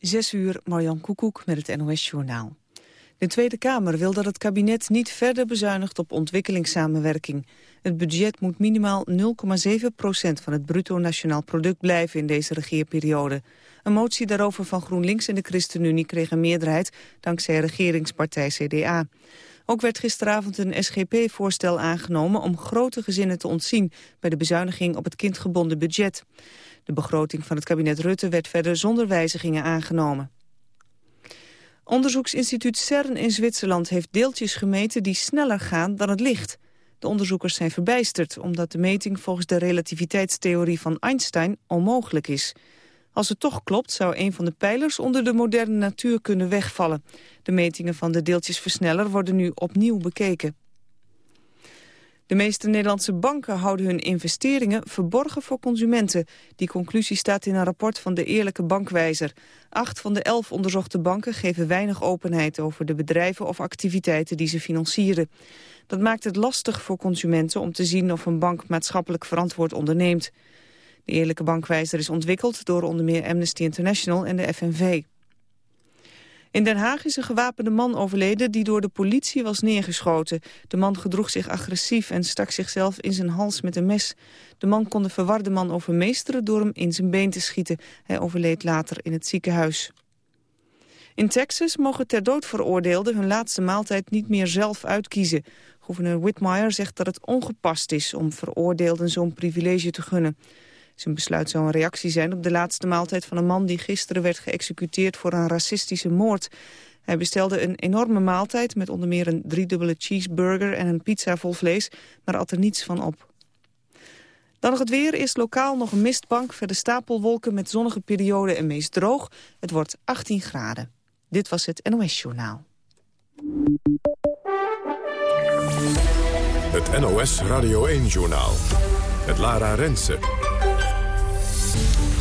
Zes uur, Marjan Koekoek met het NOS-journaal. De Tweede Kamer wil dat het kabinet niet verder bezuinigt op ontwikkelingssamenwerking. Het budget moet minimaal 0,7 procent van het bruto nationaal product blijven in deze regeerperiode. Een motie daarover van GroenLinks en de ChristenUnie kreeg een meerderheid dankzij regeringspartij CDA. Ook werd gisteravond een SGP-voorstel aangenomen om grote gezinnen te ontzien bij de bezuiniging op het kindgebonden budget. De begroting van het kabinet Rutte werd verder zonder wijzigingen aangenomen. Onderzoeksinstituut CERN in Zwitserland heeft deeltjes gemeten die sneller gaan dan het licht. De onderzoekers zijn verbijsterd omdat de meting volgens de relativiteitstheorie van Einstein onmogelijk is. Als het toch klopt zou een van de pijlers onder de moderne natuur kunnen wegvallen. De metingen van de deeltjesversneller worden nu opnieuw bekeken. De meeste Nederlandse banken houden hun investeringen verborgen voor consumenten. Die conclusie staat in een rapport van de Eerlijke Bankwijzer. Acht van de elf onderzochte banken geven weinig openheid over de bedrijven of activiteiten die ze financieren. Dat maakt het lastig voor consumenten om te zien of een bank maatschappelijk verantwoord onderneemt. De Eerlijke Bankwijzer is ontwikkeld door onder meer Amnesty International en de FNV. In Den Haag is een gewapende man overleden die door de politie was neergeschoten. De man gedroeg zich agressief en stak zichzelf in zijn hals met een mes. De man kon de verwarde man overmeesteren door hem in zijn been te schieten. Hij overleed later in het ziekenhuis. In Texas mogen ter dood veroordeelden hun laatste maaltijd niet meer zelf uitkiezen. Gouverneur Whitmire zegt dat het ongepast is om veroordeelden zo'n privilege te gunnen. Zijn besluit zou een reactie zijn op de laatste maaltijd van een man die gisteren werd geëxecuteerd voor een racistische moord. Hij bestelde een enorme maaltijd met onder meer een driedubbele cheeseburger en een pizza vol vlees, maar at er niets van op. Dan nog het weer. Is lokaal nog een mistbank. Verder stapelwolken met zonnige perioden en meest droog. Het wordt 18 graden. Dit was het NOS Journaal. Het NOS Radio 1 Journaal. Het Lara Rensen.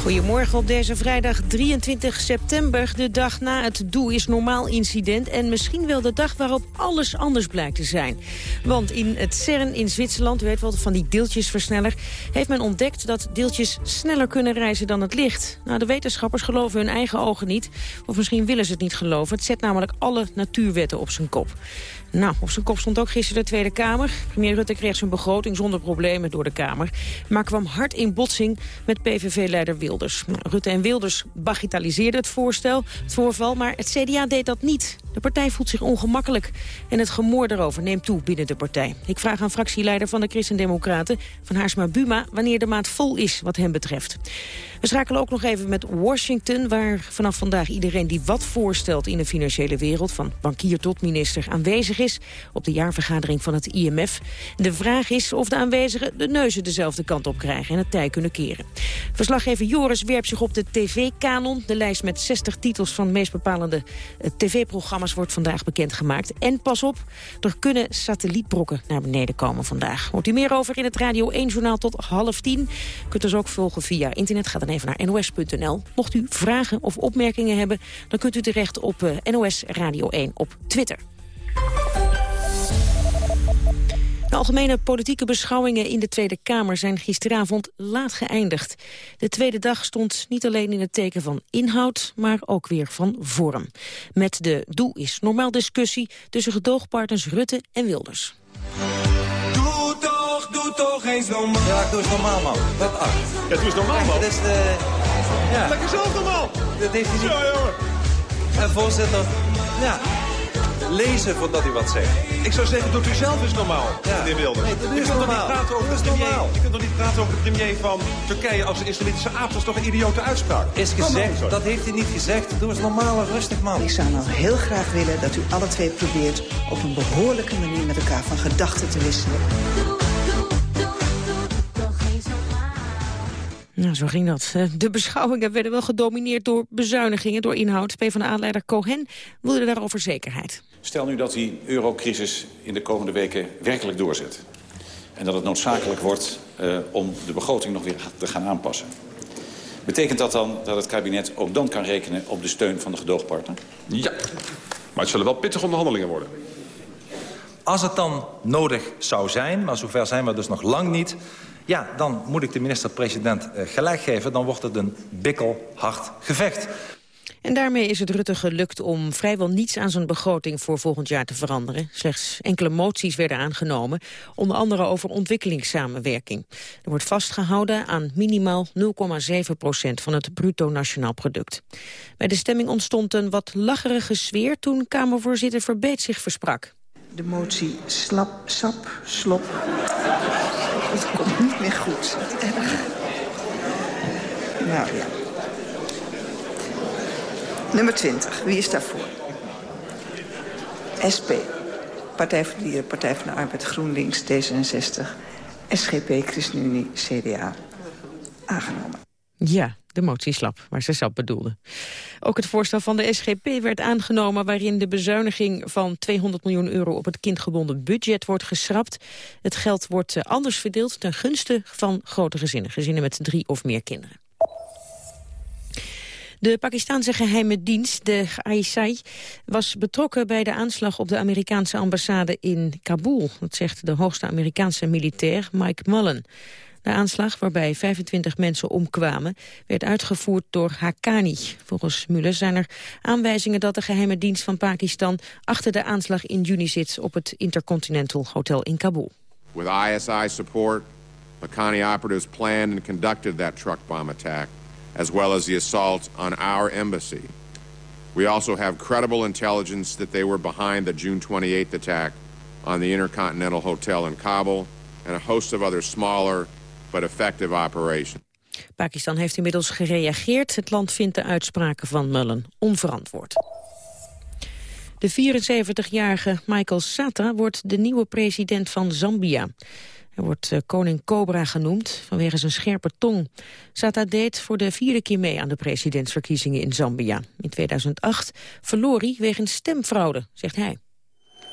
Goedemorgen op deze vrijdag 23 september, de dag na het Doe is Normaal incident... en misschien wel de dag waarop alles anders blijkt te zijn. Want in het CERN in Zwitserland, u weet wel van die deeltjesversneller... heeft men ontdekt dat deeltjes sneller kunnen reizen dan het licht. Nou, de wetenschappers geloven hun eigen ogen niet, of misschien willen ze het niet geloven. Het zet namelijk alle natuurwetten op zijn kop. Nou, op zijn kop stond ook gisteren de Tweede Kamer. Premier Rutte kreeg zijn begroting zonder problemen door de Kamer. Maar kwam hard in botsing met PVV-leider Wilders. Rutte en Wilders bagitaliseerden het voorstel, het voorval, maar het CDA deed dat niet. De partij voelt zich ongemakkelijk en het gemoor daarover neemt toe binnen de partij. Ik vraag aan fractieleider van de Christen-Democraten, Van Haarsma Buma, wanneer de maat vol is wat hem betreft. We schakelen ook nog even met Washington, waar vanaf vandaag iedereen die wat voorstelt in de financiële wereld, van bankier tot minister, aanwezig is op de jaarvergadering van het IMF. De vraag is of de aanwezigen de neuzen dezelfde kant op krijgen en het tij kunnen keren. Verslaggever Joris werpt zich op de tv-kanon. De lijst met 60 titels van de meest bepalende eh, tv-programma's wordt vandaag bekendgemaakt. En pas op, er kunnen satellietbrokken naar beneden komen vandaag. Hoort u meer over in het Radio 1-journaal tot half tien. Kunt ons ook volgen via internet. Ga dan even naar nos.nl. Mocht u vragen of opmerkingen hebben, dan kunt u terecht op uh, NOS Radio 1 op Twitter. De algemene politieke beschouwingen in de Tweede Kamer zijn gisteravond laat geëindigd. De tweede dag stond niet alleen in het teken van inhoud, maar ook weer van vorm. Met de Doe is normaal discussie tussen gedoogpartners Rutte en Wilders. Doe toch, doe toch eens normaal. Ja, doe eens normaal, man. Dat acht. Ja, doe eens normaal, man. Dat is de... Ja. Lekker zelf normaal. Dat heeft hij niet... Ja, jongen. En voorzitter, ja, lezen voordat hij wat zegt. Ik zou zeggen, doet u zelf eens normaal, Ja. meneer Wilders. Nee, dat je is kunt normaal. Toch niet praten over Dat de premier, normaal. je kunt toch niet praten over de premier van Turkije als een islamitische aap. Dat is toch een idiote uitspraak? Is gezegd, dat heeft hij niet gezegd. Doe eens normaal en rustig, man. Ik zou nou heel graag willen dat u alle twee probeert op een behoorlijke manier met elkaar van gedachten te wisselen. Nou, zo ging dat. Eh, De beschouwingen werden wel gedomineerd door bezuinigingen, door inhoud. PvdA-leider Cohen wilde daarover zekerheid. Stel nu dat die eurocrisis in de komende weken werkelijk doorzet. En dat het noodzakelijk wordt uh, om de begroting nog weer te gaan aanpassen. Betekent dat dan dat het kabinet ook dan kan rekenen op de steun van de gedoogpartner? Ja, maar het zullen wel pittige onderhandelingen worden. Als het dan nodig zou zijn, maar zover zijn we dus nog lang niet... ja, dan moet ik de minister-president eh, gelijk geven. Dan wordt het een bikkelhard gevecht. En daarmee is het Rutte gelukt om vrijwel niets aan zijn begroting voor volgend jaar te veranderen. Slechts enkele moties werden aangenomen, onder andere over ontwikkelingssamenwerking. Er wordt vastgehouden aan minimaal 0,7 procent van het bruto nationaal product. Bij de stemming ontstond een wat lacherige sfeer toen Kamervoorzitter Verbeet zich versprak. De motie slap, sap, slop. Het komt niet meer goed. Erg. Nou ja. Nummer 20. Wie is daarvoor? SP. Partij voor de Dieren, Partij van de Arbeid, GroenLinks, D66. SGP, ChristenUnie, CDA. Aangenomen. Ja, de motie slap, waar ze sap bedoelde. Ook het voorstel van de SGP werd aangenomen... waarin de bezuiniging van 200 miljoen euro op het kindgebonden budget wordt geschrapt. Het geld wordt eh, anders verdeeld ten gunste van grote gezinnen. Gezinnen met drie of meer kinderen. De Pakistanse geheime dienst, de ISI, was betrokken bij de aanslag op de Amerikaanse ambassade in Kabul. Dat zegt de hoogste Amerikaanse militair Mike Mullen. De aanslag, waarbij 25 mensen omkwamen, werd uitgevoerd door Haqqani. Volgens Mullen zijn er aanwijzingen dat de geheime dienst van Pakistan achter de aanslag in juni zit op het Intercontinental Hotel in Kabul. With ISI support, Haqqani operatives planned and conducted that truck bomb attack as well as the assault on our embassy. We also have credible intelligence that they were behind the June 28th attack on the Intercontinental Hotel in Kabul and a host of other smaller but effective operations. Pakistan heeft inmiddels gereageerd. Het land vindt de uitspraken van Mullen onverantwoord. De 74-jarige Michael Sata wordt de nieuwe president van Zambia. Hij wordt uh, koning Cobra genoemd vanwege zijn scherpe tong. Sata deed voor de vierde keer mee aan de presidentsverkiezingen in Zambia. In 2008 verloor hij wegens stemfraude, zegt hij.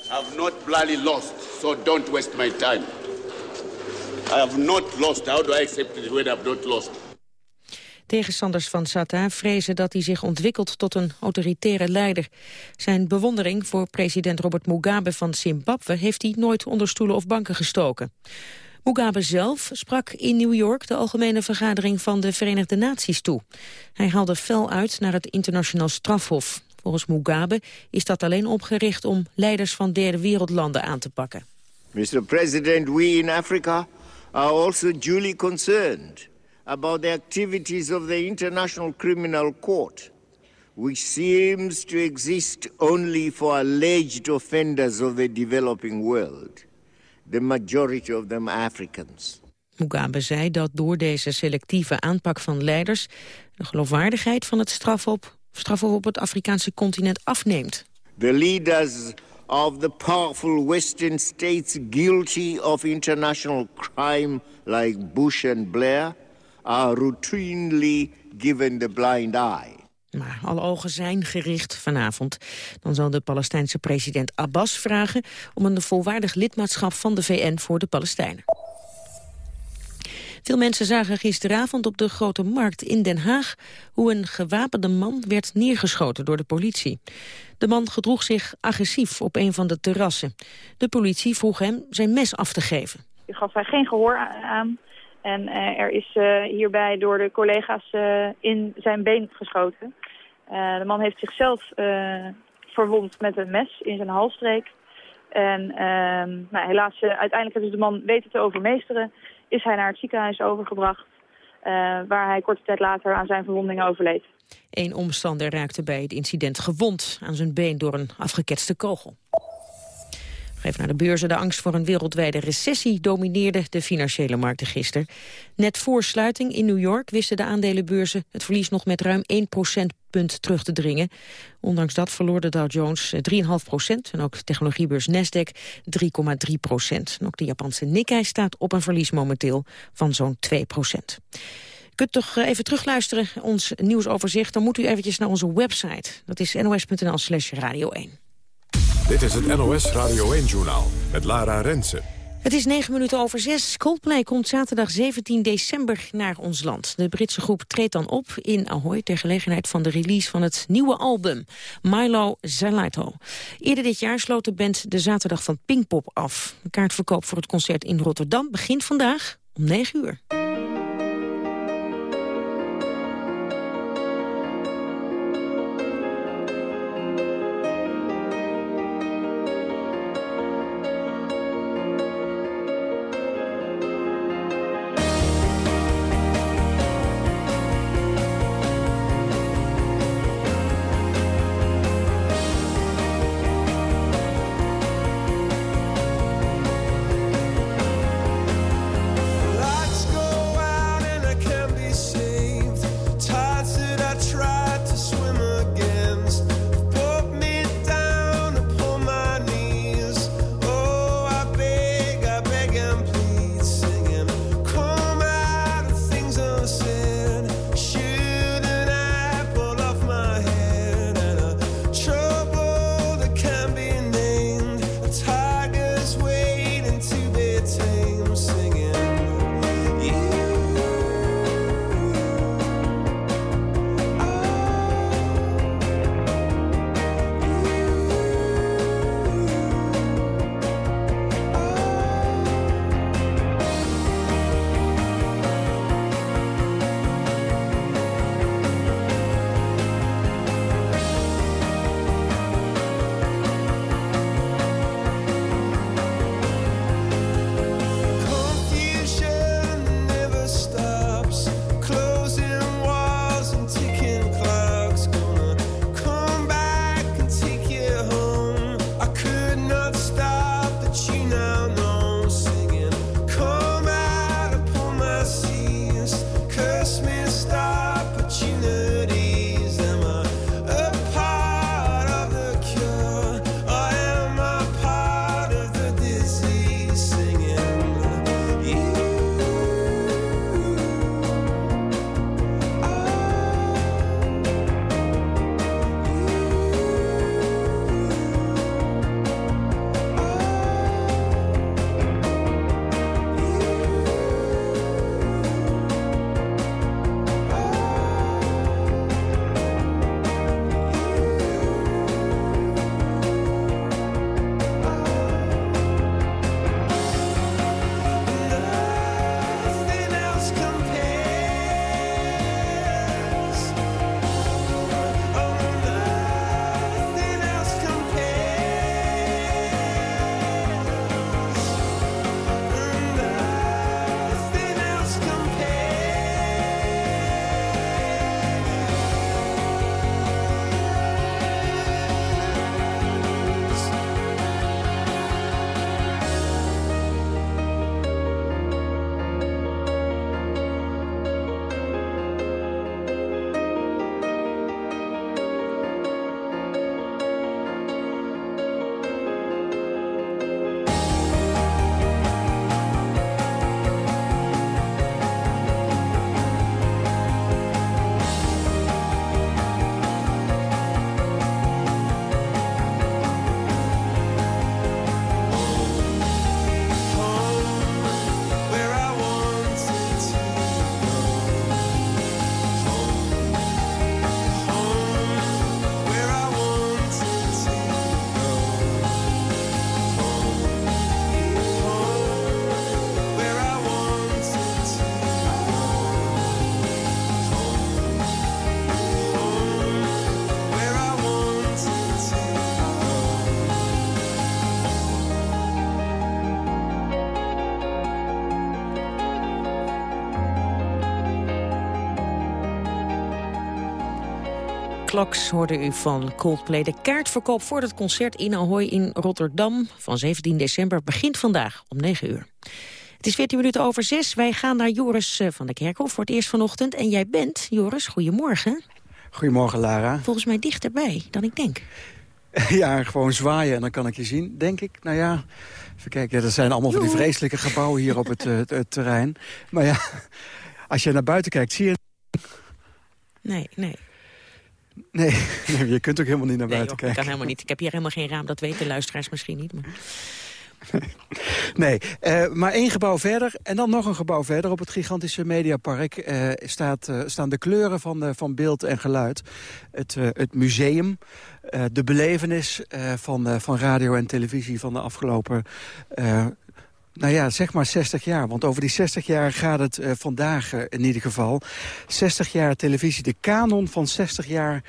I have not bloody lost, so don't waste my time. I have not lost. How do I accept it when I have not lost? Tegenstanders van Sata vrezen dat hij zich ontwikkelt tot een autoritaire leider. Zijn bewondering voor president Robert Mugabe van Zimbabwe heeft hij nooit onder stoelen of banken gestoken. Mugabe zelf sprak in New York de algemene vergadering van de Verenigde Naties toe. Hij haalde fel uit naar het internationaal strafhof. Volgens Mugabe is dat alleen opgericht om leiders van derde wereldlanden aan te pakken. Mr. President, we in Africa are also duly concerned about the activities of the International Criminal Court, which seems to exist only for alleged offenders of the developing world, the majority of them Africans. Mugabe zei dat door deze selectieve aanpak van leiders... de geloofwaardigheid van het strafhof, strafhof op het Afrikaanse continent afneemt. The leaders of the powerful Western states guilty of international crime like Bush and Blair are routinely given the blind eye. Maar alle ogen zijn gericht vanavond. Dan zal de Palestijnse president Abbas vragen... om een volwaardig lidmaatschap van de VN voor de Palestijnen. Veel mensen zagen gisteravond op de Grote Markt in Den Haag... hoe een gewapende man werd neergeschoten door de politie. De man gedroeg zich agressief op een van de terrassen. De politie vroeg hem zijn mes af te geven. Je gaf hij geen gehoor aan. En uh, er is uh, hierbij door de collega's uh, in zijn been geschoten. de man heeft zichzelf verwond met een mes in zijn halsstreek. En ehm, nou, helaas, uiteindelijk hebben ze de man weten te overmeesteren. Is hij naar het ziekenhuis overgebracht. waar hij korte tijd later aan zijn verwondingen overleed. Een omstander raakte bij het incident gewond aan zijn been door een afgeketste kogel. Even naar de beurzen. De angst voor een wereldwijde recessie domineerde de financiële markten gisteren. Net voor sluiting in New York wisten de aandelenbeurzen het verlies nog met ruim 1 procentpunt terug te dringen. Ondanks dat verloor de Dow Jones 3,5 procent en ook technologiebeurs Nasdaq 3,3 procent. ook de Japanse Nikkei staat op een verlies momenteel van zo'n 2 procent. Kunt toch even terugluisteren, ons nieuwsoverzicht. Dan moet u eventjes naar onze website. Dat is nos.nl slash radio 1. Dit is het NOS Radio 1-journaal met Lara Rensen. Het is negen minuten over zes. Coldplay komt zaterdag 17 december naar ons land. De Britse groep treedt dan op in Ahoy... ter gelegenheid van de release van het nieuwe album Milo Zalato. Eerder dit jaar sloot de band de zaterdag van Pinkpop af. De kaartverkoop voor het concert in Rotterdam begint vandaag om 9 uur. Clocks hoorde u van Coldplay. De kaartverkoop voor het concert in Ahoy in Rotterdam van 17 december begint vandaag om 9 uur. Het is 14 minuten over 6. Wij gaan naar Joris eh, van der Kerkhof voor het eerst vanochtend. En jij bent, Joris, goedemorgen. Goedemorgen, Lara. Volgens mij dichterbij dan ik denk. Ja, gewoon zwaaien en dan kan ik je zien, denk ik. Nou ja, even kijken. dat zijn allemaal van die vreselijke gebouwen hier op het, eh, het, het terrein. Maar ja, als je naar buiten kijkt, zie je... Nee, nee. Nee, nee, je kunt ook helemaal niet naar Nee, buiten joh, ik kijken. kan helemaal niet. Ik heb hier helemaal geen raam, dat weten luisteraars misschien niet. Maar... Nee, eh, maar één gebouw verder en dan nog een gebouw verder. Op het gigantische Mediapark eh, staat, eh, staan de kleuren van, van beeld en geluid. Het, het museum, de belevenis van, van radio en televisie van de afgelopen... nou ja, zeg maar 60 jaar. Want over die 60 jaar gaat het eh, vandaag eh, in ieder geval. 60 jaar televisie, de kanon van 60 jaar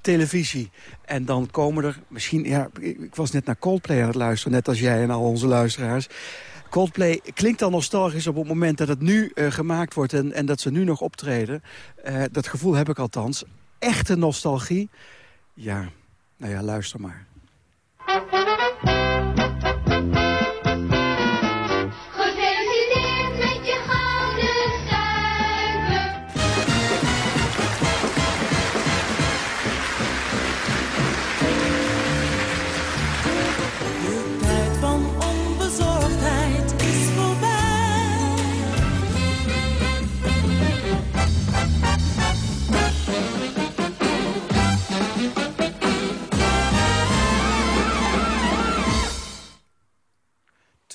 televisie. En dan komen er misschien... Ja, ik was net naar Coldplay aan het luisteren, net als jij en al onze luisteraars. Coldplay klinkt dan nostalgisch op het moment dat het nu eh, gemaakt wordt... En, en dat ze nu nog optreden. Dat gevoel heb ik althans. Echte nostalgie. Ja, nou ja, luister maar.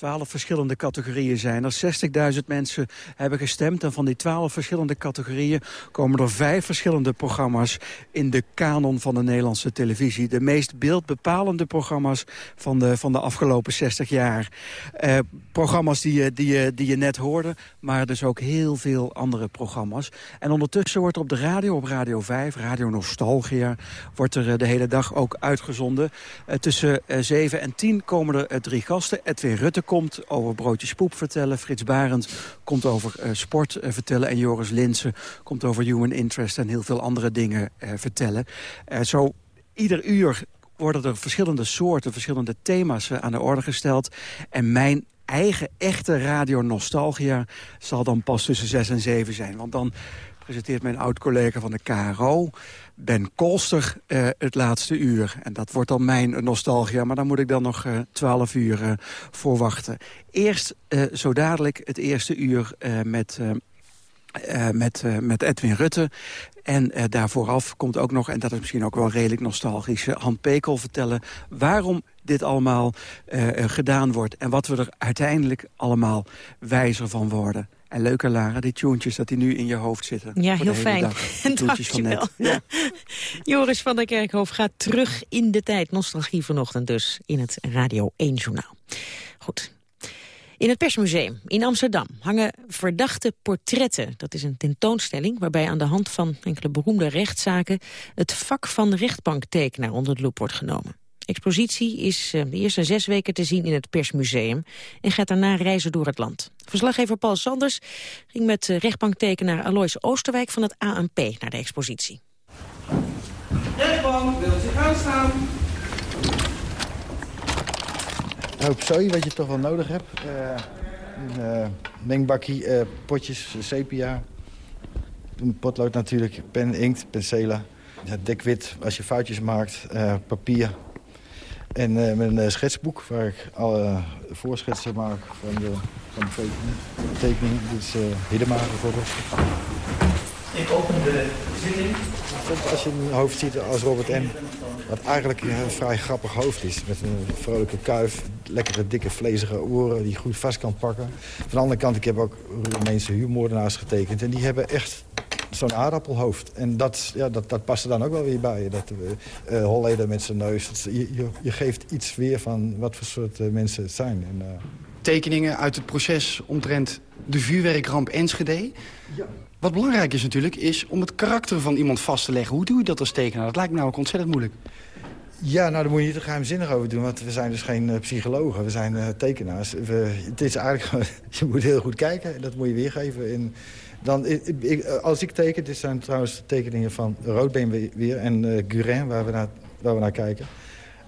Twaalf verschillende categorieën zijn er. 60.000 mensen hebben gestemd. En van die twaalf verschillende categorieën komen er vijf verschillende programma's in de kanon van de Nederlandse televisie. De meest beeldbepalende programma's van de, van de afgelopen 60 jaar. Eh, programma's die je, die, die je net hoorde, maar dus ook heel veel andere programma's. En ondertussen wordt er op de radio, op Radio 5, Radio Nostalgia, wordt er eh, de hele dag ook uitgezonden. Eh, tussen eh, 7 en 10 komen er eh, drie gasten. Edwin Rutte komt over broodjes poep vertellen. Frits Barend komt over eh, sport eh, vertellen. En Joris Linsen komt over human interest en heel veel andere dingen eh, vertellen. Zo ieder uur worden er verschillende soorten, verschillende thema's aan de orde gesteld. En mijn eigen echte radio nostalgia zal dan pas tussen 6 en 7 zijn. Want dan presenteert mijn oud-collega van de KRO, Ben Kolster, eh, het laatste uur. En dat wordt dan mijn nostalgia, maar daar moet ik dan nog eh 12 uur eh, voor wachten. Eerst zo dadelijk het eerste uur met... met, met Edwin Rutte. En daar vooraf komt ook nog, en dat is misschien ook wel redelijk nostalgisch... Han Pekel vertellen waarom dit allemaal gedaan wordt... en wat we er uiteindelijk allemaal wijzer van worden. En leuke Lara, die tuentjes dat die nu in je hoofd zitten. Ja, heel fijn. dag. Van net. Dankjewel. Joris van der Kerkhof gaat terug in de tijd. Nostalgie vanochtend dus in het Radio 1 Journaal. Goed. In het Persmuseum in Amsterdam hangen verdachte portretten. Dat is een tentoonstelling waarbij aan de hand van enkele beroemde rechtszaken... het vak van rechtbanktekenaar onder de loep wordt genomen. De expositie is eh, de eerste zes weken te zien in het Persmuseum... en gaat daarna reizen door het land. Verslaggever Paul Sanders ging met eh, rechtbanktekenaar Alois Oosterwijk van het ANP naar de expositie. Rechtbank, wilt u gaan staan? Hoop zooi wat je toch wel nodig hebt. Eh, een eh, mengbakkie, eh, potjes, sepia. Een potlood natuurlijk, pen, inkt, penselen. Ja, dekwit als je foutjes maakt, eh, papier. En eh, mijn eh, schetsboek waar ik alle voorschetsen maak van de, van de tekening. tekening. Dit is uh, Hiddema bijvoorbeeld. Ik open de zitting. Als je een hoofd ziet als Robert M. Wat eigenlijk een vrij grappig hoofd is. Met een vrolijke kuif, lekkere dikke vlezige oren die goed vast kan pakken. Van de andere kant, ik heb ook Roemeense huurmoordenaars getekend. En die hebben echt zo'n aardappelhoofd. En dat, ja, dat, dat past er dan ook wel weer bij. Dat uh, Holleder met zijn neus. Dat, je, je, je, geeft iets weer van wat voor soort uh, mensen het zijn. En, Tekeningen uit het proces omtrent de vuurwerkramp Enschede. Ja. Wat belangrijk is natuurlijk, is om het karakter van iemand vast te leggen. Hoe doe je dat als tekenaar? Dat lijkt me nou ook ontzettend moeilijk. Ja, nou daar moet je niet te geheimzinnig over doen, want we zijn dus geen uh, psychologen, we zijn uh, tekenaars. We, het is eigenlijk, je moet heel goed kijken, dat moet je weergeven. En, Dan, ik, ik- als ik teken, dit zijn trouwens tekeningen van Roodbeen weer- en eh Gurin, waar we naar, waar we naar kijken.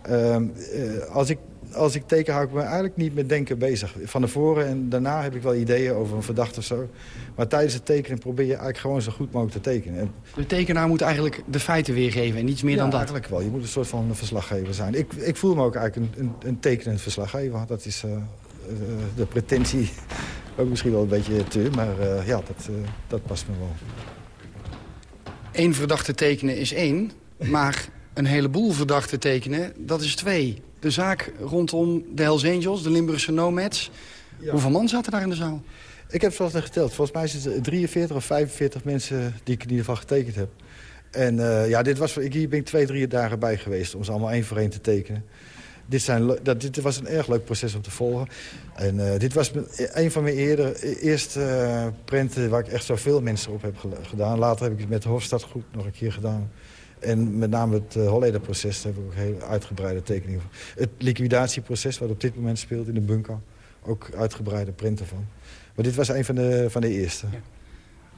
Ehm, eh, als, ik, als ik teken, hou ik me eigenlijk niet met denken bezig. Van tevoren en daarna heb ik wel ideeën over een verdachte of zo. Maar tijdens het tekenen probeer je eigenlijk gewoon zo goed mogelijk te tekenen. En, De tekenaar moet eigenlijk de feiten weergeven en niets meer ja, dan dat. eigenlijk wel. Je moet een soort van verslaggever zijn. Ik, ik voel me ook eigenlijk een, een, een tekenend verslaggever. Dat is eh, eh, de pretentie ook misschien wel een beetje te, maar eh, ja, dat, eh, dat past me wel. Eén verdachte tekenen is één, maar een heleboel verdachte tekenen, dat is twee. De zaak rondom de Hells Angels, de Limburgse Nomads. Hoeveel man zaten daar in de zaal? Ik heb zoals net geteld. Volgens mij zijn het 43 of 45 mensen die ik in ieder geval getekend heb. En eh, ja, dit was, ik, hier ben ik twee, drie dagen bij geweest om ze allemaal één voor één te tekenen. Dit, zijn, dat, dit was een erg leuk proces om te volgen. En eh, dit was mijn- een van mijn eerder, eerste eh, prenten waar ik echt zoveel mensen op heb gedaan. Later heb ik het met de Hofstadgroep nog een keer gedaan. En met name het uh, Holleder-proces, daar heb ik ook heel uitgebreide tekeningen van. Het liquidatieproces, wat op dit moment speelt in de bunker. Ook uitgebreide printen van. Maar dit was een van de, van de eerste.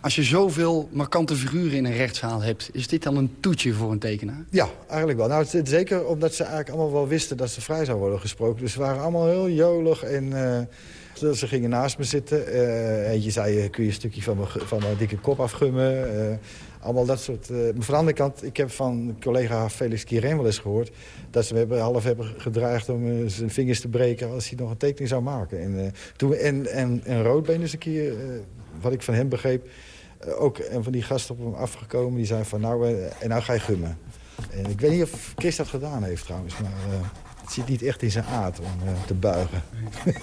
Als je zoveel markante figuren in een rechtszaal hebt... is dit dan een toetje voor een tekenaar? Ja, eigenlijk wel. Nou, zeker omdat ze eigenlijk allemaal wel wisten dat ze vrij zou worden gesproken. Dus ze waren allemaal heel jolig en eh, ze- gingen naast me zitten. Eh, eentje zei, eh, kun je een stukje van mijn, van dikke kop afgummen? Allemaal dat soort... eh. Maar van de andere kant, ik heb van collega Felix Kiren wel eens gehoord... dat ze me half hebben gedreigd om zijn vingers te breken... als hij nog een tekening zou maken. En, toen, en, en, en Roodbeen is een keer, wat ik van hem begreep... eh, ook een van die gasten op hem afgekomen. Die zei van, nou, eh, en nou ga je gummen. En ik weet niet of Chris dat gedaan heeft trouwens, maar eh, het zit niet echt in zijn aard om te buigen.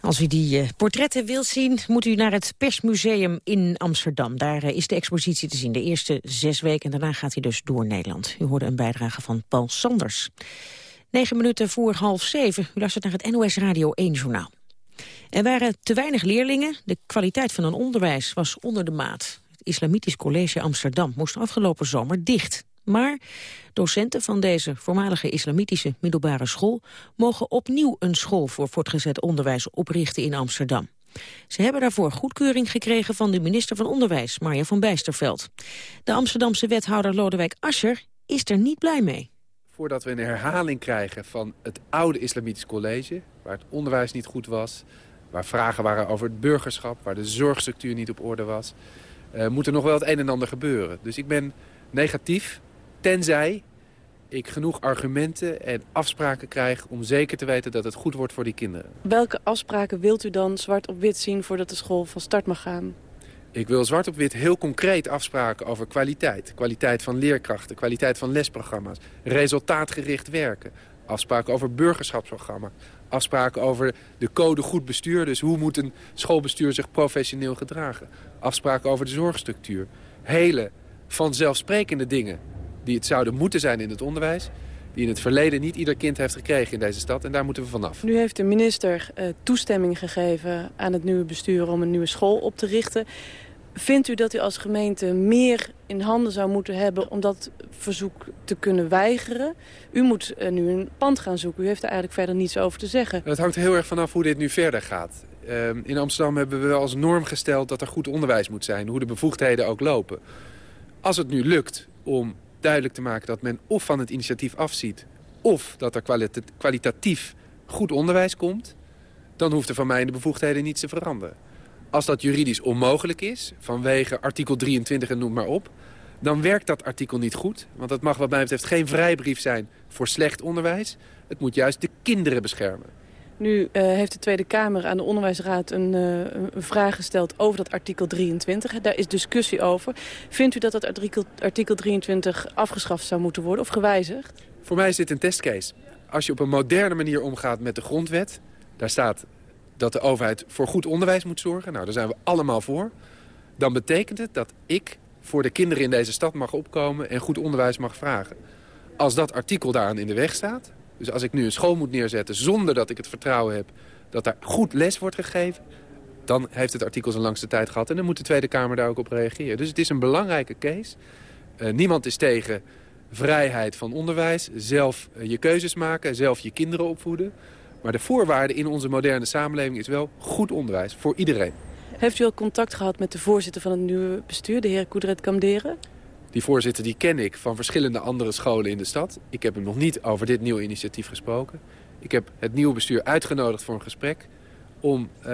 Als u die portretten wilt zien, moet u naar het Persmuseum in Amsterdam. Daar is de expositie te zien, de eerste zes weken. En daarna gaat hij dus door Nederland. U hoorde een bijdrage van Paul Sanders. Negen minuten voor half zeven. U luistert naar het NOS Radio 1 journaal. Er waren te weinig leerlingen. De kwaliteit van een onderwijs was onder de maat. Het Islamitisch College Amsterdam moest afgelopen zomer dicht. Maar docenten van deze voormalige islamitische middelbare school... mogen opnieuw een school voor voortgezet onderwijs oprichten in Amsterdam. Ze hebben daarvoor goedkeuring gekregen van de minister van Onderwijs, Marja van Bijsterveld. De Amsterdamse wethouder Lodewijk Asscher is er niet blij mee. Voordat we een herhaling krijgen van het oude Islamitisch College... waar het onderwijs niet goed was, waar vragen waren over het burgerschap... waar de zorgstructuur niet op orde was... eh, moet er nog wel het een en ander gebeuren. Dus ik ben negatief, tenzij ik genoeg argumenten en afspraken krijg... om zeker te weten dat het goed wordt voor die kinderen. Welke afspraken wilt u dan zwart op wit zien voordat de school van start mag gaan? Ik wil zwart op wit heel concreet afspraken over kwaliteit. Kwaliteit van leerkrachten, kwaliteit van lesprogramma's. Resultaatgericht werken. Afspraken over burgerschapsprogramma. Afspraken over de code goed bestuur. Dus hoe moet een schoolbestuur zich professioneel gedragen. Afspraken over de zorgstructuur. Hele vanzelfsprekende dingen die het zouden moeten zijn in het onderwijs... die in het verleden niet ieder kind heeft gekregen in deze stad. En daar moeten we vanaf. Nu heeft de minister eh, toestemming gegeven aan het nieuwe bestuur om een nieuwe school op te richten. Vindt u dat u als gemeente meer in handen zou moeten hebben om dat verzoek te kunnen weigeren? U moet eh, nu een pand gaan zoeken. U heeft er eigenlijk verder niets over te zeggen. Het hangt heel erg vanaf hoe dit nu verder gaat. Ehm, in Amsterdam hebben we als norm gesteld dat er goed onderwijs moet zijn. Hoe de bevoegdheden ook lopen. Als het nu lukt om duidelijk te maken dat men of van het initiatief afziet... of dat er kwalita- kwalitatief goed onderwijs komt... dan hoeft er van mij in de bevoegdheden niets te veranderen. Als dat juridisch onmogelijk is, vanwege artikel 23 en noem maar op... dan werkt dat artikel niet goed. Want dat mag wat mij betreft geen vrijbrief zijn voor slecht onderwijs. Het moet juist de kinderen beschermen. Nu eh, heeft de Tweede Kamer aan de Onderwijsraad een, eh, vraag gesteld over dat artikel 23. Daar is discussie over. Vindt u dat dat artikel, artikel 23 afgeschaft zou moeten worden of gewijzigd? Voor mij is dit een testcase. Als je op een moderne manier omgaat met de grondwet... daar staat dat de overheid voor goed onderwijs moet zorgen. Nou, daar zijn we allemaal voor. Dan betekent het dat ik voor de kinderen in deze stad mag opkomen... en goed onderwijs mag vragen. Als dat artikel daaraan in de weg staat... dus als ik nu een school moet neerzetten zonder dat ik het vertrouwen heb... dat daar goed les wordt gegeven... dan heeft het artikel zijn langste tijd gehad... en dan moet de Tweede Kamer daar ook op reageren. Dus het is een belangrijke case. Eh, niemand is tegen vrijheid van onderwijs. Zelf eh, je keuzes maken, zelf je kinderen opvoeden. Maar de voorwaarde in onze moderne samenleving is wel goed onderwijs voor iedereen. Heeft u al contact gehad met de voorzitter van het nieuwe bestuur, de heer Koedret Kamderen? Die voorzitter die ken ik van verschillende andere scholen in de stad. Ik heb hem nog niet over dit nieuwe initiatief gesproken. Ik heb het nieuwe bestuur uitgenodigd voor een gesprek... om uh,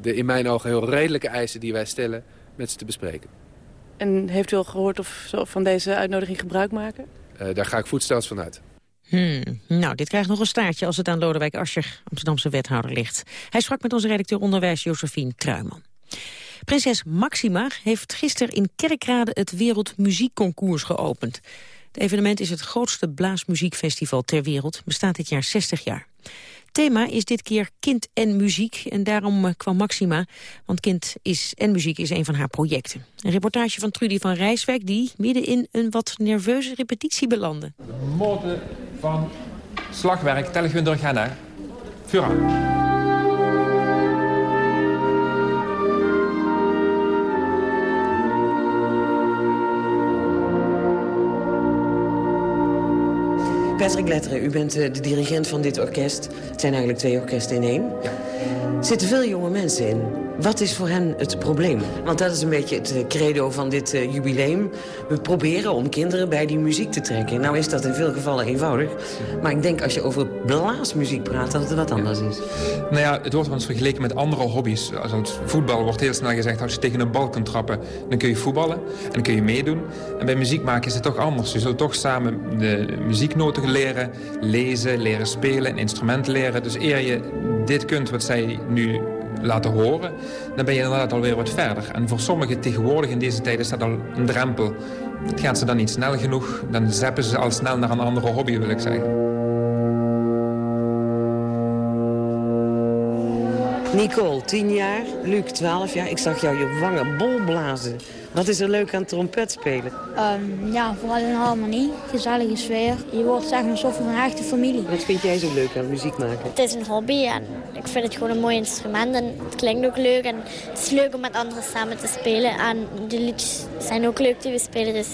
de in mijn ogen heel redelijke eisen die wij stellen met ze te bespreken. En heeft u al gehoord of ze van deze uitnodiging gebruik maken? Uh, daar ga ik voetstels van uit. Hmm. Nou, dit krijgt nog een staartje als het aan Lodewijk Asscher, Amsterdamse wethouder, ligt. Hij sprak met onze redacteur onderwijs Josephine Kruijman. Prinses Maxima heeft gisteren in Kerkrade het Wereldmuziekconcours geopend. Het evenement is het grootste blaasmuziekfestival ter wereld, bestaat dit jaar 60 jaar. Thema is dit keer kind en muziek en daarom eh, kwam Maxima, want kind is en muziek is een van haar projecten. Een reportage van Trudy van Rijswijk die midden in een wat nerveuze repetitie belandde. De mode van slagwerk Telgun door Ghana. Fura. Patrick Letteren, u bent uh, de dirigent van dit orkest. Het zijn eigenlijk twee orkesten in één. Zitten veel jonge mensen in. Wat is voor hen het probleem? Want dat is een beetje het credo van dit uh, jubileum. We proberen om kinderen bij die muziek te trekken. Nou is dat in veel gevallen eenvoudig. Maar ik denk als je over blaasmuziek praat, dat het wat anders is. Nou ja, het wordt wel eens vergeleken met andere hobby's. Als het voetbal wordt heel snel gezegd... als je tegen een bal kunt trappen, dan kun je voetballen. En dan kun je meedoen. En bij muziek maken is het toch anders. Je zult toch samen de muzieknoten leren, lezen, leren spelen... een instrument leren. Dus eer je dit kunt wat zij nu laten horen, dan ben je inderdaad alweer wat verder. En voor sommigen tegenwoordig in deze tijd is dat al een drempel. Het gaat ze dan niet snel genoeg, dan zeppen ze al snel naar een andere hobby, wil ik zeggen. Nicole, 10 jaar. Luc, 12 jaar. Ik zag jou je wangen bol blazen. Wat is er leuk aan trompet spelen? Um, ja, vooral een harmonie, gezellige sfeer. Je wordt zeg maar alsof een hechte familie. Wat vind jij zo leuk aan muziek maken? Het is een hobby en ik vind het gewoon een mooi instrument. En het klinkt ook leuk en het is leuk om met anderen samen te spelen. En de liedjes zijn ook leuk die we spelen, dus...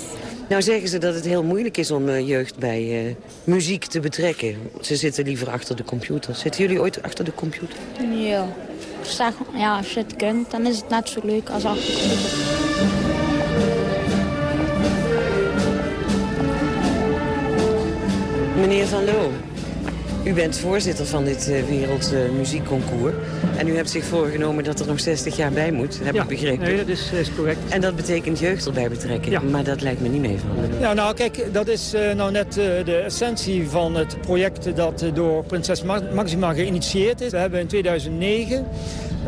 Nou zeggen ze dat het heel moeilijk is om uh, jeugd bij uh, muziek te betrekken. Ze zitten liever achter de computer. Zitten jullie ooit achter de computer? Ja. Zeg, ja, als je het kunt, dan is het net zo leuk als achter de computer. Meneer Van Loo, u bent voorzitter van dit uh, Wereldmuziekconcours. Uh, en u hebt zich voorgenomen dat er nog 60 jaar bij moet, heb ja, ik begrepen. Nee, dat is, is, correct. En dat betekent jeugd erbij betrekken. Ja. Maar dat lijkt me niet mee van. Ja, nou kijk, dat is uh, nou net de essentie van het project dat door prinses Maxima geïnitieerd is. We hebben in 2009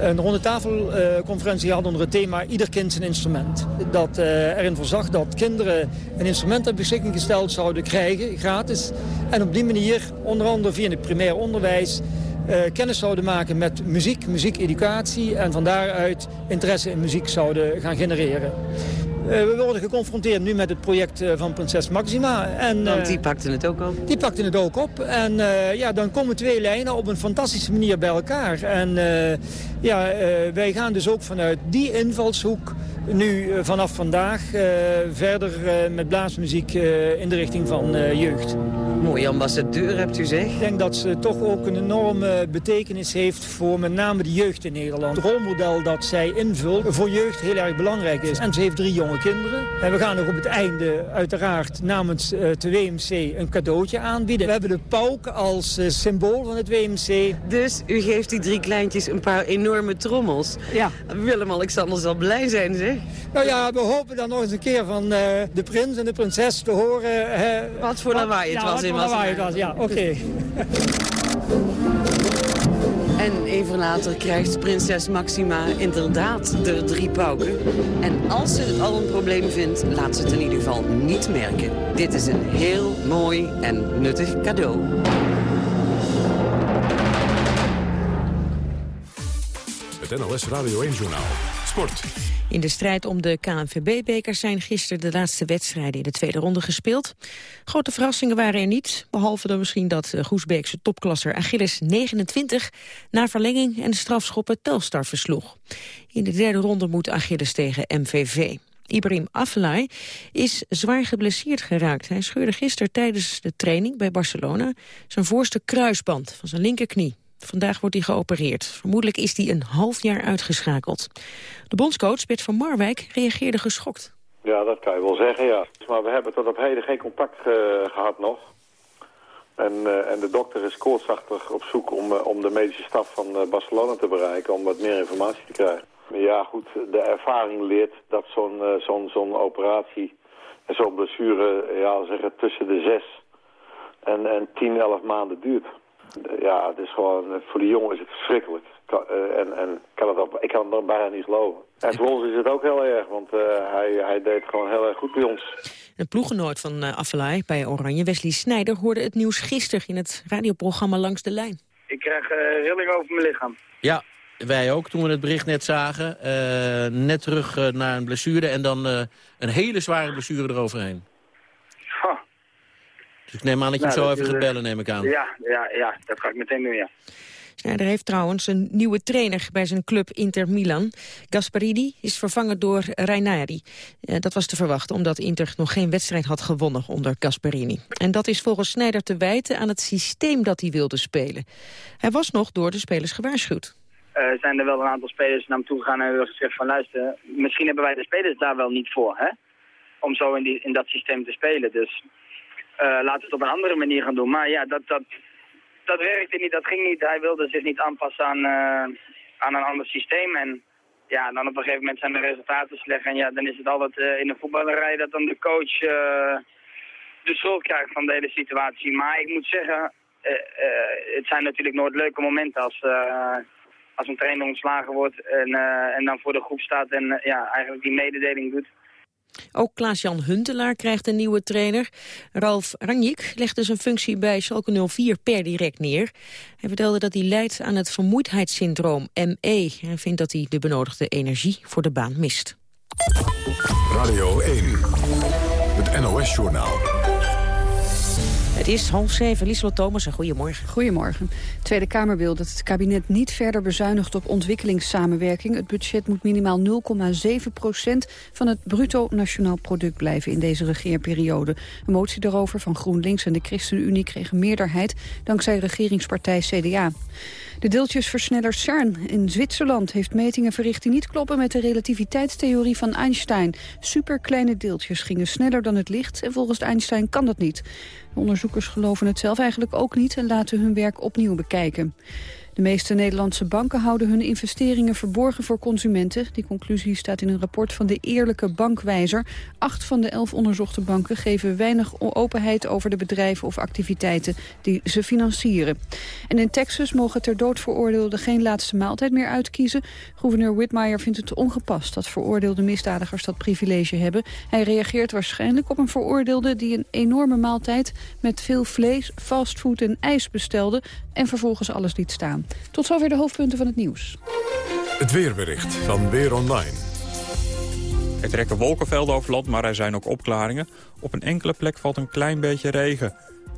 een ronde tafelconferentie gehad onder het thema Ieder kind zijn instrument. Dat uh, erin voorzag dat kinderen een instrument ter beschikking gesteld zouden krijgen, gratis. En op die manier, onder andere via het primair onderwijs... Uh, kennis zouden maken met muziek, muziekeducatie... en van daaruit interesse in muziek zouden gaan genereren. Uh, we worden geconfronteerd nu met het project uh, van prinses Maxima. En, Want die pakte het ook op? Die pakte het ook op. En ja, dan komen twee lijnen op een fantastische manier bij elkaar. En ja, wij gaan dus ook vanuit die invalshoek nu vanaf vandaag verder met blaasmuziek in de richting van jeugd. Mooie ambassadeur hebt u zeg. Ik denk dat ze toch ook een enorme betekenis heeft voor met name de jeugd in Nederland. Het rolmodel dat zij invult voor jeugd heel erg belangrijk is. En ze heeft drie jonge kinderen. En we gaan nog op het einde uiteraard namens uh, het WMC een cadeautje aanbieden. We hebben de pauk als uh, symbool van het WMC. Dus u geeft die drie kleintjes een paar enorme trommels. Ja. Willem-Alexander zal blij zijn, zeg. Nou ja, we hopen dan nog eens een keer van uh, de prins en de prinses te horen. wat voor lawaai het ja, was in lawaai het was, ja, oké. Okay. En even later krijgt prinses Maxima inderdaad de drie pauken. En als ze het al een probleem vindt, laat ze het in ieder geval niet merken. Dit is een heel mooi en nuttig cadeau. Het NLS Radio 1-journaal. Sport. In de strijd om de KNVB-bekers zijn gisteren de laatste wedstrijden in de tweede ronde gespeeld. Grote verrassingen waren er niet, behalve dan misschien dat Goesbeekse topklasser Achilles 29 na verlenging en strafschoppen Telstar versloeg. In de derde ronde moet Achilles tegen MVV. Ibrahim Afellay is zwaar geblesseerd geraakt. Hij scheurde gisteren tijdens de training bij Barcelona zijn voorste kruisband van zijn linkerknie. Vandaag wordt hij geopereerd. Vermoedelijk is hij een half jaar uitgeschakeld. De bondscoach Bert van Marwijk reageerde geschokt. Ja, dat kan je wel zeggen, ja. Maar we hebben tot op heden geen contact eh, gehad nog. En, eh, en de dokter is koortsachtig op zoek om, eh, om de medische staf van Barcelona te bereiken... om wat meer informatie te krijgen. Ja, goed, de ervaring leert dat zo'n operatie en zo'n blessure... ja, zeggen tussen de zes en, en 10, 11 maanden duurt. Ja, het is gewoon, eh, voor de jongen is het verschrikkelijk. Eh, en en kan het ook, ik kan het bijna niet geloven. En voor ons is het ook heel erg, want eh, hij, hij deed gewoon heel erg goed bij ons. Een ploegenoot van uh, Affelay bij Oranje, Wesley Snijder... hoorde het nieuws gisteren in het radioprogramma Langs de Lijn. Ik krijg uh, rilling over mijn lichaam. Ja, wij ook toen we het bericht net zagen. Eh, net terug eh, naar een blessure en dan eh, een hele zware blessure eroverheen. Dus ik neem aan dat je Nou, hem zo even is, gaat eh, bellen, neem ik aan. Ja, ja, ja, dat ga ik meteen doen, ja. Snijder heeft trouwens een nieuwe trainer bij zijn club Inter Milan. Gasparini is vervangen door Reinari. Eh, dat was te verwachten omdat Inter nog geen wedstrijd had gewonnen onder Gasparini. En dat is volgens Snijder te wijten aan het systeem dat hij wilde spelen. Hij was nog door de spelers gewaarschuwd. Eh, zijn er wel een aantal spelers naar hem toe gegaan en hebben gezegd van luister, misschien hebben wij de spelers daar wel niet voor, hè? Om zo in, die, in dat systeem te spelen. Dus laten we het op een andere manier gaan doen. Maar ja, dat, dat, dat werkte niet, dat ging niet. Hij wilde zich niet aanpassen aan, eh, aan een ander systeem. En ja, dan op een gegeven moment zijn de resultaten slecht. En ja, dan is het altijd eh, in de voetballerij dat dan de coach eh, de schuld krijgt van de hele situatie. Maar ik moet zeggen, eh, eh, het zijn natuurlijk nooit leuke momenten als, eh, als een trainer ontslagen wordt en, eh, en dan voor de groep staat en eh, ja, eigenlijk die mededeling doet. Ook Klaas-Jan Huntelaar krijgt een nieuwe trainer. Ralf Ranjik legde zijn functie bij Schalke 04 per direct neer. Hij vertelde dat hij lijdt aan het vermoeidheidssyndroom, ME. Hij vindt dat hij de benodigde energie voor de baan mist. Radio 1, het NOS-journaal. Het is half zeven. Lieslot Thomas, goedemorgen. Goedemorgen. De Tweede Kamer wil dat het kabinet niet verder bezuinigt op ontwikkelingssamenwerking. Het budget moet minimaal 0,7 procent van het bruto nationaal product blijven in deze regeerperiode. Een motie daarover van GroenLinks en de ChristenUnie kreeg een meerderheid dankzij regeringspartij CDA. De deeltjesversneller CERN in Zwitserland heeft metingen verricht die niet kloppen met de relativiteitstheorie van Einstein. Superkleine deeltjes gingen sneller dan het licht en volgens Einstein kan dat niet. De onderzoekers geloven het zelf eigenlijk ook niet en laten hun werk opnieuw bekijken. De meeste Nederlandse banken houden hun investeringen verborgen voor consumenten. Die conclusie staat in een rapport van de Eerlijke Bankwijzer. Acht van de elf onderzochte banken geven weinig openheid over de bedrijven of activiteiten die ze financieren. En in Texas mogen ter dood veroordeelden geen laatste maaltijd meer uitkiezen. Gouverneur Whitmire vindt het ongepast dat veroordeelde misdadigers dat privilege hebben. Hij reageert waarschijnlijk op een veroordeelde die een enorme maaltijd met veel vlees, fastfood en ijs bestelde en vervolgens alles liet staan. Tot zover de hoofdpunten van het nieuws. Het weerbericht van Weer Online. Er trekken wolkenvelden over land, maar er zijn ook opklaringen. Op een enkele plek valt een klein beetje regen.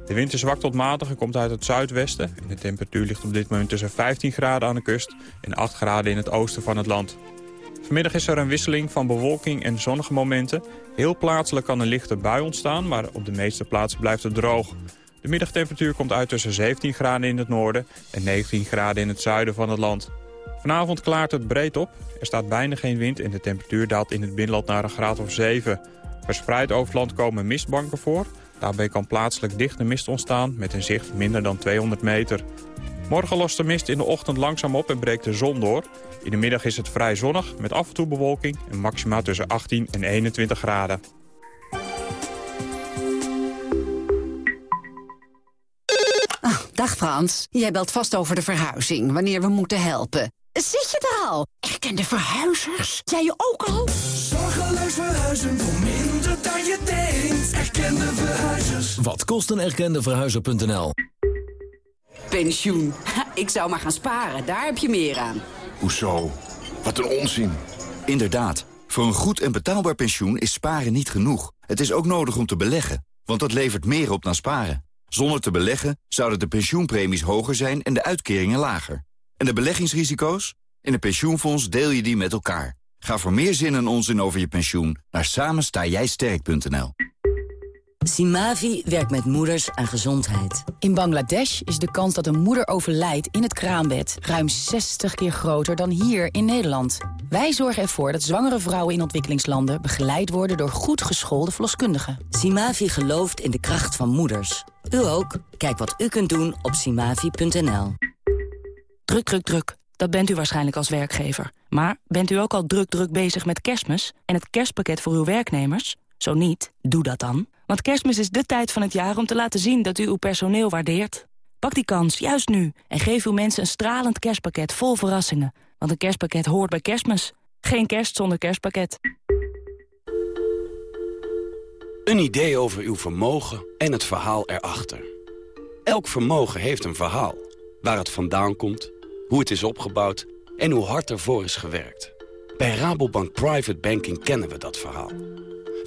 De wind is zwak tot matig en komt uit het zuidwesten. En de temperatuur ligt op dit moment tussen 15 graden aan de kust... en 8 graden in het oosten van het land. Vanmiddag is er een wisseling van bewolking en zonnige momenten. Heel plaatselijk kan een lichte bui ontstaan, maar op de meeste plaatsen blijft het droog. De middagtemperatuur komt uit tussen 17 graden in het noorden en 19 graden in het zuiden van het land. Vanavond klaart het breed op, er staat bijna geen wind en de temperatuur daalt in het binnenland naar een graad of 7. Verspreid over het land komen mistbanken voor. Daarbij kan plaatselijk dichte mist ontstaan met een zicht minder dan 200 meter. Morgen lost de mist in de ochtend langzaam op en breekt de zon door. In de middag is het vrij zonnig met af en toe bewolking en maxima tussen 18 en 21 graden. Dag Frans, jij belt vast over de verhuizing, wanneer we moeten helpen. Zit je er al? Erkende verhuizers? Jij je ook al? Zorgeloos verhuizen voor minder dan je denkt. Erkende verhuizers. Wat kost een erkende verhuizer.nl? Pensioen. Ik zou maar gaan sparen, daar heb je meer aan. Hoezo? Wat een onzin. Inderdaad, voor een goed en betaalbaar pensioen is sparen niet genoeg. Het is ook nodig om te beleggen, want dat levert meer op dan sparen. Zonder te beleggen zouden de pensioenpremies hoger zijn en de uitkeringen lager. En de beleggingsrisico's? In een pensioenfonds deel je die met elkaar. Ga voor meer zin en onzin over je pensioen naar samenstaaijsterk.nl. Simavi werkt met moeders aan gezondheid. In Bangladesh is de kans dat een moeder overlijdt in het kraambed... ruim 60 keer groter dan hier in Nederland. Wij zorgen ervoor dat zwangere vrouwen in ontwikkelingslanden... begeleid worden door goed geschoolde verloskundigen. Simavi gelooft in de kracht van moeders. U ook? Kijk wat u kunt doen op simavi.nl. Druk, druk, druk. Dat bent u waarschijnlijk als werkgever. Maar bent u ook al druk, druk bezig met kerstmis... en het kerstpakket voor uw werknemers? Zo niet, doe dat dan. Want kerstmis is de tijd van het jaar om te laten zien dat u uw personeel waardeert. Pak die kans, juist nu, en geef uw mensen een stralend kerstpakket vol verrassingen. Want een kerstpakket hoort bij kerstmis. Geen kerst zonder kerstpakket. Een idee over uw vermogen en het verhaal erachter. Elk vermogen heeft een verhaal. Waar het vandaan komt, hoe het is opgebouwd en hoe hard ervoor is gewerkt. Bij Rabobank Private Banking kennen we dat verhaal.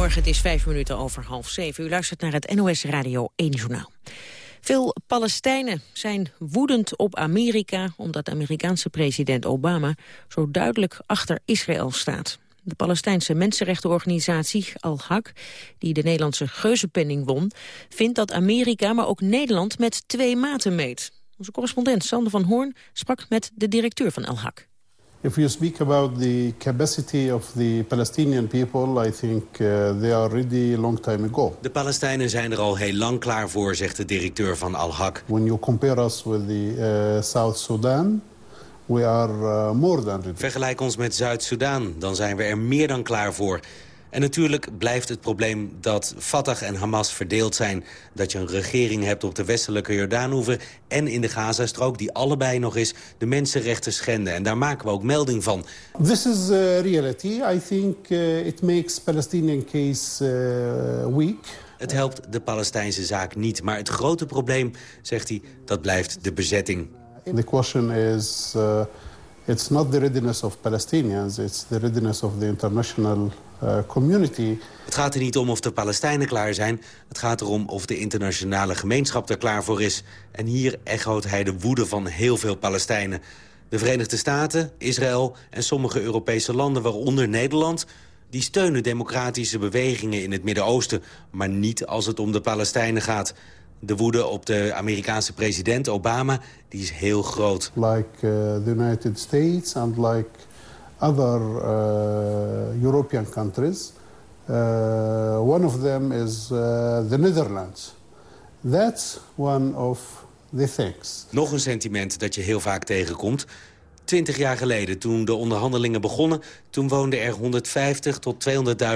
Goedemorgen, het is vijf minuten over half zeven. U luistert naar het NOS Radio 1 Journaal. Veel Palestijnen zijn woedend op Amerika... omdat Amerikaanse president Obama zo duidelijk achter Israël staat. De Palestijnse mensenrechtenorganisatie Al-Haq, die de Nederlandse geuzenpenning won... vindt dat Amerika, maar ook Nederland met twee maten meet. Onze correspondent Sander van Hoorn sprak met de directeur van Al-Haq. If you speak about the capacity of the Palestinian people, I think uh, they are ready a long time ago. De Palestijnen zijn er al heel lang klaar voor, zegt de directeur van Al-Haq. When you compare us with the uh, South Sudan, we are uh, more than ready. Vergelijk ons met Zuid-Soedan, dan zijn we er meer dan klaar voor. En natuurlijk blijft het probleem dat Fatah en Hamas verdeeld zijn. Dat je een regering hebt op de westelijke Jordaanoever en in de Gazastrook... die allebei nog eens de mensenrechten schenden. En daar maken we ook melding van. This is uh, reality. I think uh, it makes Palestinian case uh, weak. Het helpt de Palestijnse zaak niet. Maar het grote probleem, zegt hij, dat blijft de bezetting. The question is... Uh, it's not the readiness of Palestinians, it's the readiness of the international uh, community. Het gaat er niet om of de Palestijnen klaar zijn. Het gaat erom of de internationale gemeenschap er klaar voor is. En hier echoot hij de woede van heel veel Palestijnen. De Verenigde Staten, Israël en sommige Europese landen, waaronder Nederland... die steunen democratische bewegingen in het Midden-Oosten... maar niet als het om de Palestijnen gaat. De woede op de Amerikaanse president Obama die is heel groot. Like uh, the United States and like other uh, European countries. Uh, one of them is uh, the Netherlands. That's one of the things. Nog een sentiment dat je heel vaak tegenkomt. Twintig jaar geleden, toen de onderhandelingen begonnen... toen woonden er 150 tot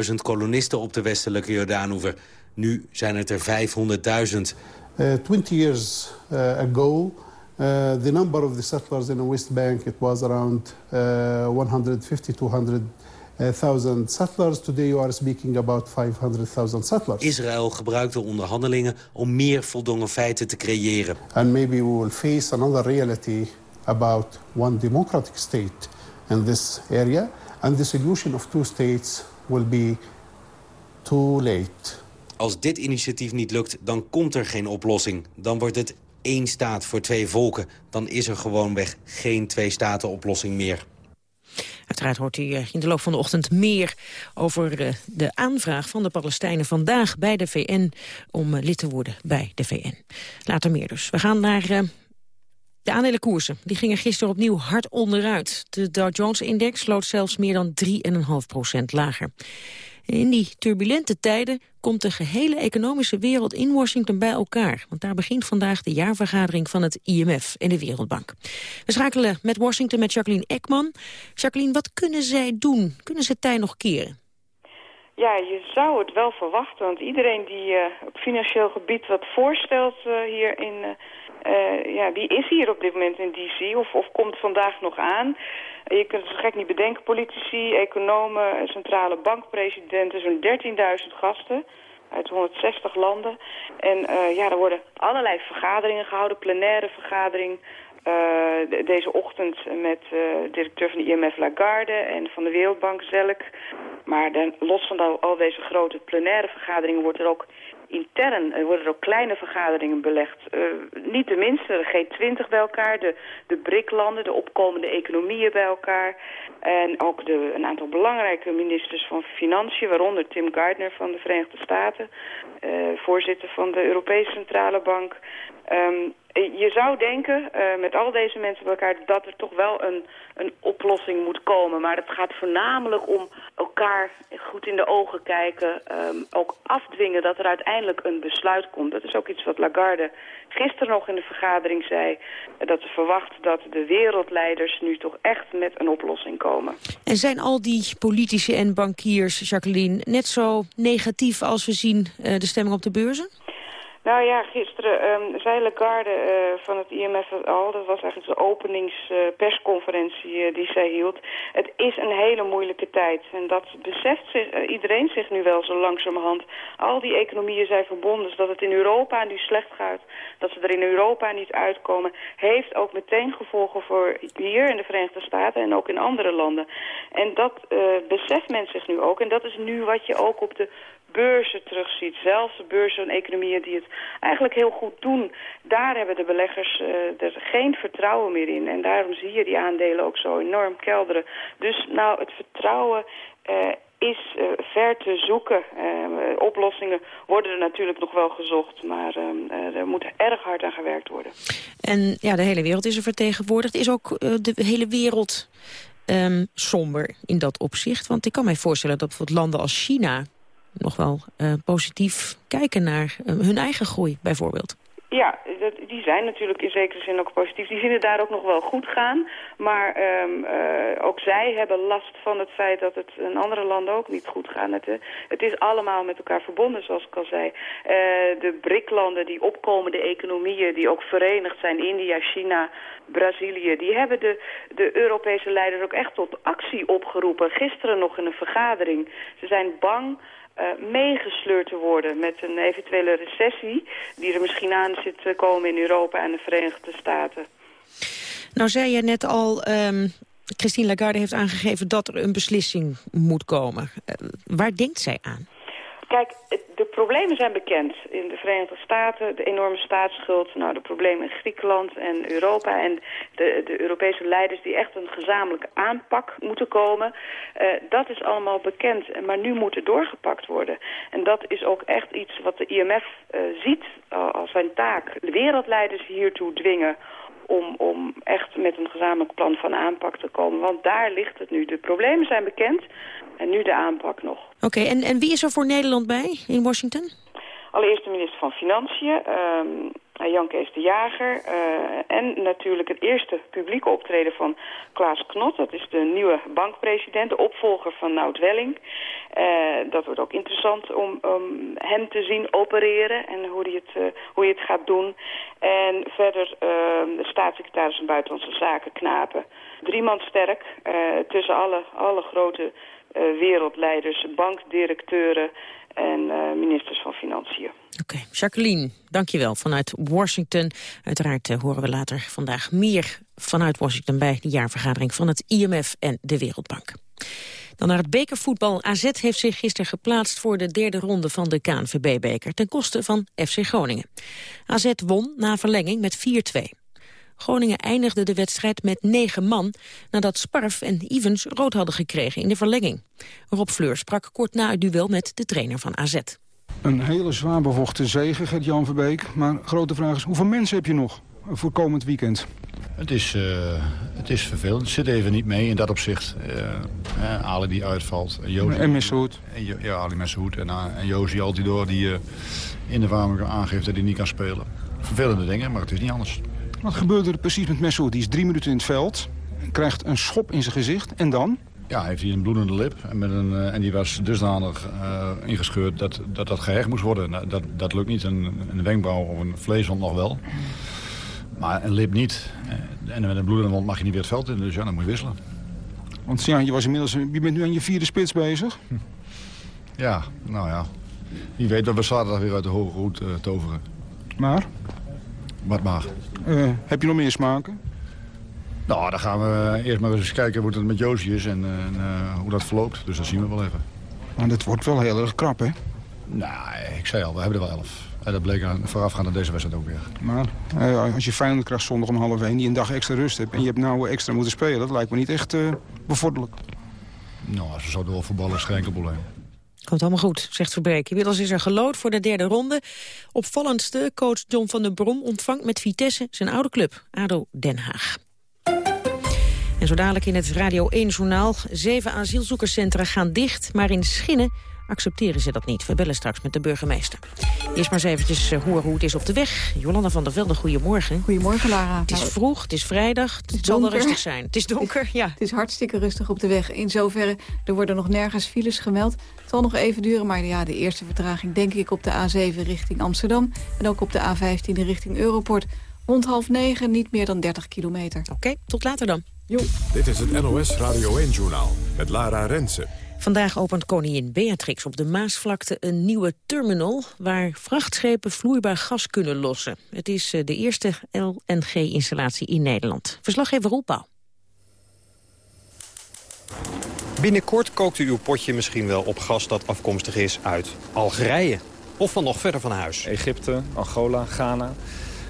200.000 kolonisten op de westelijke Jordaanoever. Nu zijn het er 500.000. Uh, 20 years uh, ago, uh, the number of the settlers in the West Bank it was around uh, 150 to 100,000 settlers. Today you are speaking about 500,000 settlers. Israël gebruikt de onderhandelingen om meer voldongen feiten te creëren. And maybe we will face another reality about one democratic state in this area. And the solution of two states will be too late. Als dit initiatief niet lukt, dan komt er geen oplossing. Dan wordt het één staat voor twee volken. Dan is er gewoonweg geen twee-staten-oplossing meer. Uiteraard hoort u in de loop van de ochtend meer over eh, de aanvraag van de Palestijnen vandaag bij de VN om eh, lid te worden bij de VN. Later meer dus. We gaan naar eh, de aandelenkoersen. Die gingen gisteren opnieuw hard onderuit. De Dow Jones-index sloot zelfs meer dan 3,5% lager. In die turbulente tijden komt de gehele economische wereld in Washington bij elkaar. Want daar begint vandaag de jaarvergadering van het IMF en de Wereldbank. We schakelen met Washington met Jacqueline Ekman. Jacqueline, wat kunnen zij doen? Kunnen ze tij nog keren? Ja, je zou het wel verwachten, want iedereen die uh, op financieel gebied wat voorstelt uh, hier in, Uh, ja, wie is hier op dit moment in D.C. Of, of komt vandaag nog aan? Je kunt het zo gek niet bedenken. Politici, economen, centrale bankpresidenten, zo'n 13.000 gasten uit 160 landen. En uh, ja, er worden allerlei vergaderingen gehouden, plenaire vergadering. Uh, deze ochtend met uh, directeur van de IMF Lagarde en van de Wereldbank Zelk. Maar dan, los van al deze grote plenaire vergaderingen wordt er ook intern er worden er ook kleine vergaderingen belegd. Uh, niet de minste, de G20 bij elkaar, de, de BRIC-landen, de opkomende economieën bij elkaar. En ook de, een aantal belangrijke ministers van Financiën, waaronder Tim Gardner van de Verenigde Staten, uh, voorzitter van de Europese Centrale Bank. Um, je zou denken, uh, met al deze mensen bij elkaar, dat er toch wel een, een oplossing moet komen. Maar het gaat voornamelijk om elkaar goed in de ogen kijken. Um, ook afdwingen dat er uiteindelijk een besluit komt. Dat is ook iets wat Lagarde gisteren nog in de vergadering zei. Dat ze verwacht dat de wereldleiders nu toch echt met een oplossing komen. En zijn al die politici en bankiers, Jacqueline, net zo negatief als we zien de stemming op de beurzen? Nou ja, gisteren um, zei Lagarde uh, van het IMF al, dat was eigenlijk de openingspersconferentie uh, die zij hield. Het is een hele moeilijke tijd en dat beseft zich, uh, iedereen zich nu wel zo langzamerhand. Al die economieën zijn verbonden, dus dat het in Europa nu slecht gaat, dat ze er in Europa niet uitkomen, heeft ook meteen gevolgen voor hier in de Verenigde Staten en ook in andere landen. En dat beseft men zich nu ook en dat is nu wat je ook op de beurzen terugziet. Zelfs de beurzen en economieën die het eigenlijk heel goed doen. Daar hebben de beleggers uh, er geen vertrouwen meer in. En daarom zie je die aandelen ook zo enorm kelderen. Dus nou, het vertrouwen uh, is uh, ver te zoeken. Uh, oplossingen worden er natuurlijk nog wel gezocht, maar er moet erg hard aan gewerkt worden. En ja, de hele wereld is er vertegenwoordigd. Is ook de hele wereld um, somber in dat opzicht? Want ik kan mij voorstellen dat bijvoorbeeld landen als China nog wel uh, positief kijken naar uh, hun eigen groei bijvoorbeeld. Ja, die zijn natuurlijk in zekere zin ook positief. Die vinden daar ook nog wel goed gaan. Maar um, uh, ook zij hebben last van het feit dat het in andere landen ook niet goed gaat. Het, het is allemaal met elkaar verbonden, zoals ik al zei. De BRIC-landen, die opkomende economieën, die ook verenigd zijn, India, China, Brazilië, die hebben de, de Europese leiders ook echt tot actie opgeroepen. Gisteren nog in een vergadering. Ze zijn bang uh, meegesleurd te worden met een eventuele recessie... die er misschien aan zit te komen in Europa en de Verenigde Staten. Nou zei je net al, um, Christine Lagarde heeft aangegeven dat er een beslissing moet komen. Uh, waar denkt zij aan? Problemen zijn bekend. In de Verenigde Staten, de enorme staatsschuld, nou, de problemen in Griekenland en Europa... en de, de Europese leiders die echt een gezamenlijke aanpak moeten komen. Uh, dat is allemaal bekend, maar nu moet er doorgepakt worden. En dat is ook echt iets wat de IMF uh, ziet uh, als zijn taak. De wereldleiders hiertoe dwingen om, om echt met een gezamenlijk plan van aanpak te komen. Want daar ligt het nu. De problemen zijn bekend en nu de aanpak nog. Oké, okay, en, en wie is er voor Nederland bij in Washington? Allereerst de minister van Financiën, um, Jan Kees de Jager. Uh, en natuurlijk het eerste publieke optreden van Klaas Knot. Dat is de nieuwe bankpresident, de opvolger van Nout Welling. Uh, dat wordt ook interessant om hem te zien opereren en hoe hij het, uh, hoe hij het gaat doen. En verder uh, de staatssecretaris van Buitenlandse Zaken Knapen. Drie man sterk tussen alle, alle grote wereldleiders, bankdirecteuren en uh, ministers van Financiën. Oké, okay. Jacqueline, dankjewel vanuit Washington. Uiteraard uh, horen we later vandaag meer vanuit Washington... bij de jaarvergadering van het IMF en de Wereldbank. Dan naar het bekervoetbal. AZ heeft zich gisteren geplaatst voor de derde ronde van de KNVB-beker... ten koste van FC Groningen. AZ won na verlenging met 4-2. Groningen eindigde de wedstrijd met negen man... nadat Sparf en Evans rood hadden gekregen in de verlenging. Rob Fleur sprak kort na het duel met de trainer van AZ. Een hele zwaar bevochten zege, Gert-Jan Verbeek. Maar grote vraag is, hoeveel mensen heb je nog voor komend weekend? Het is, uh, het is vervelend. Het zit even niet mee in dat opzicht. Uh, Ali die uitvalt. En Messehoed. Ja, Ali Messehoed. En, uh, en Josie Altidoor die uh, in de warming aangeeft dat hij niet kan spelen. Vervelende dingen, maar het is niet anders. Wat gebeurde er precies met Messehoed? Die is drie minuten in het veld, krijgt een schop in zijn gezicht en dan? Ja, heeft hij een bloedende lip. En, met een, uh, en die was dusdanig uh, ingescheurd dat, dat dat gehecht moest worden. Nou, dat, dat lukt niet. Een, een wenkbrauw of een vleeswond nog wel. Maar een lip niet. Eh, En met een bloedende mond mag je niet weer het veld in. Dus ja, dan moet je wisselen. Want ja, je, was inmiddels, je bent nu aan je vierde spits bezig. Ja, nou ja. Wie weet dat we zaterdag weer uit de hoge hoed eh, toveren. Maar? Wat maar? Eh, heb je nog meer smaken? Nou, dan gaan we eerst maar eens kijken hoe het met Joosje is en, eh, en, eh, hoe dat verloopt. Dus dat zien we wel even. Maar dat wordt wel heel erg krap, hè? Nou, ik zei al, we hebben er wel elf. En dat bleek aan, voorafgaand aan deze wedstrijd ook weer. Maar eh, als je Feyenoord krijgt zondag om half één... die een dag extra rust hebt en je hebt nou extra moeten spelen... dat lijkt me niet echt eh, bevorderlijk. Nou, als we zo door voetballen is geen enkel probleem. Komt allemaal goed, zegt Verbeek. Inmiddels is er gelood voor de derde ronde. Opvallendste, coach John van den Brom ontvangt met Vitesse zijn oude club, ADO Den Haag. En zo dadelijk in het Radio 1-journaal. Zeven asielzoekerscentra gaan dicht, maar in Schinnen accepteren ze dat niet. We bellen straks met de burgemeester. Eerst maar eens eventjes eh, horen hoe het is op de weg. Jolanda van der Velde, goedemorgen. Goedemorgen, Lara. Het is Nou, vroeg, het is vrijdag, het, zal wel rustig zijn. Het is donker, ja. Het is hartstikke rustig op de weg. In zoverre, er worden nog nergens files gemeld. Het zal nog even duren, maar ja, de eerste vertraging denk ik op de A7 richting Amsterdam. En ook op de A15 richting Europort. Rond half negen, niet meer dan 30 kilometer. Oké, tot later dan. Dit is het NOS Radio 1-journaal met Lara Rensen. Vandaag opent koningin Beatrix op de Maasvlakte een nieuwe terminal... waar vrachtschepen vloeibaar gas kunnen lossen. Het is eh, de eerste LNG-installatie in Nederland. Verslaggever Roelpauw. Binnenkort kookt u uw potje misschien wel op gas dat afkomstig is uit Algerije. Of van nog verder van huis. Egypte, Angola, Ghana.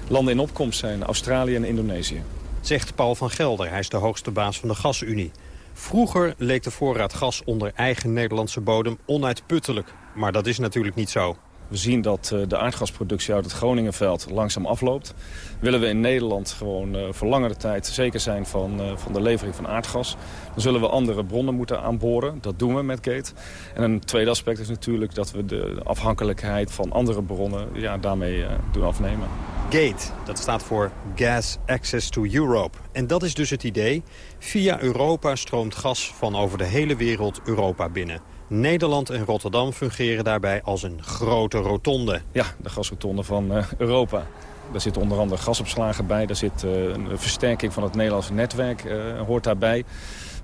Landen in opkomst zijn Australië en Indonesië. Zegt Paul van Gelder, hij is de hoogste baas van de Gasunie. Vroeger leek de voorraad gas onder eigen Nederlandse bodem onuitputtelijk. Maar dat is natuurlijk niet zo. We zien dat eh, de aardgasproductie uit het Groningenveld langzaam afloopt. Willen we in Nederland gewoon eh, voor langere tijd zeker zijn van, eh, van de levering van aardgas... dan zullen we andere bronnen moeten aanboren. Dat doen we met Gate. En een tweede aspect is natuurlijk dat we de afhankelijkheid van andere bronnen... Ja, daarmee doen afnemen. GATE, dat staat voor Gas Access to Europe. En dat is dus het idee. Via Europa stroomt gas van over de hele wereld Europa binnen. Nederland en Rotterdam fungeren daarbij als een grote rotonde. Ja, de gasrotonde van eh, Europa. Daar zitten onder andere gasopslagen bij. Daar zit eh, een versterking van het Nederlandse netwerk, eh, hoort daarbij.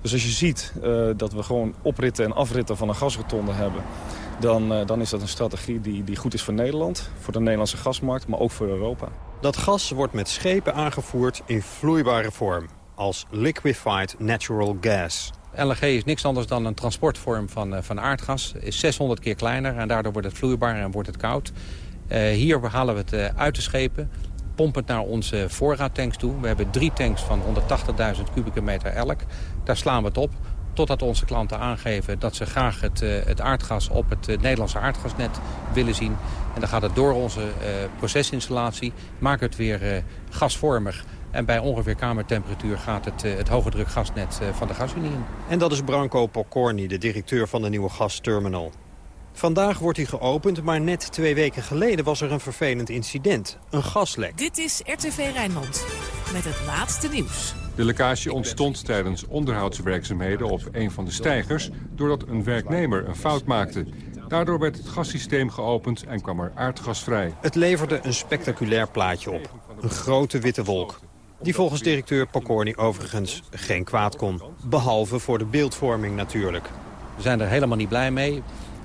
Dus als je ziet dat we gewoon opritten en afritten van een gasrotonde hebben... Dan, dan is dat een strategie die, die goed is voor Nederland, voor de Nederlandse gasmarkt, maar ook voor Europa. Dat gas wordt met schepen aangevoerd in vloeibare vorm. Als liquefied natural gas. LNG is niks anders dan een transportvorm van, eh, van aardgas. Is 600 keer kleiner en daardoor wordt het vloeibaar en wordt het koud. Eh, hier halen we het eh, uit de schepen, pompen het naar onze voorraadtanks toe. We hebben drie tanks van 180.000 kubieke meter elk. Daar slaan we het op totdat onze klanten aangeven dat ze graag het, het aardgas op het Nederlandse aardgasnet willen zien. En dan gaat het door onze procesinstallatie, maakt het weer eh, gasvormig. En bij ongeveer kamertemperatuur gaat het, eh, het hoge druk gasnet eh, van de gasunie in. En dat is Branko Pokorny, de directeur van de nieuwe gasterminal. Vandaag wordt hij geopend, maar net twee weken geleden was er een vervelend incident. Een gaslek. Dit is RTV Rijnmond met het laatste nieuws. De lekkage ontstond tijdens onderhoudswerkzaamheden op een van de stijgers... doordat een werknemer een fout maakte. Daardoor werd het gassysteem geopend en kwam er aardgas vrij. Het leverde een spectaculair plaatje op. Een grote witte wolk. Die volgens directeur Pokorny overigens geen kwaad kon. Behalve voor de beeldvorming natuurlijk. We zijn er helemaal niet blij mee.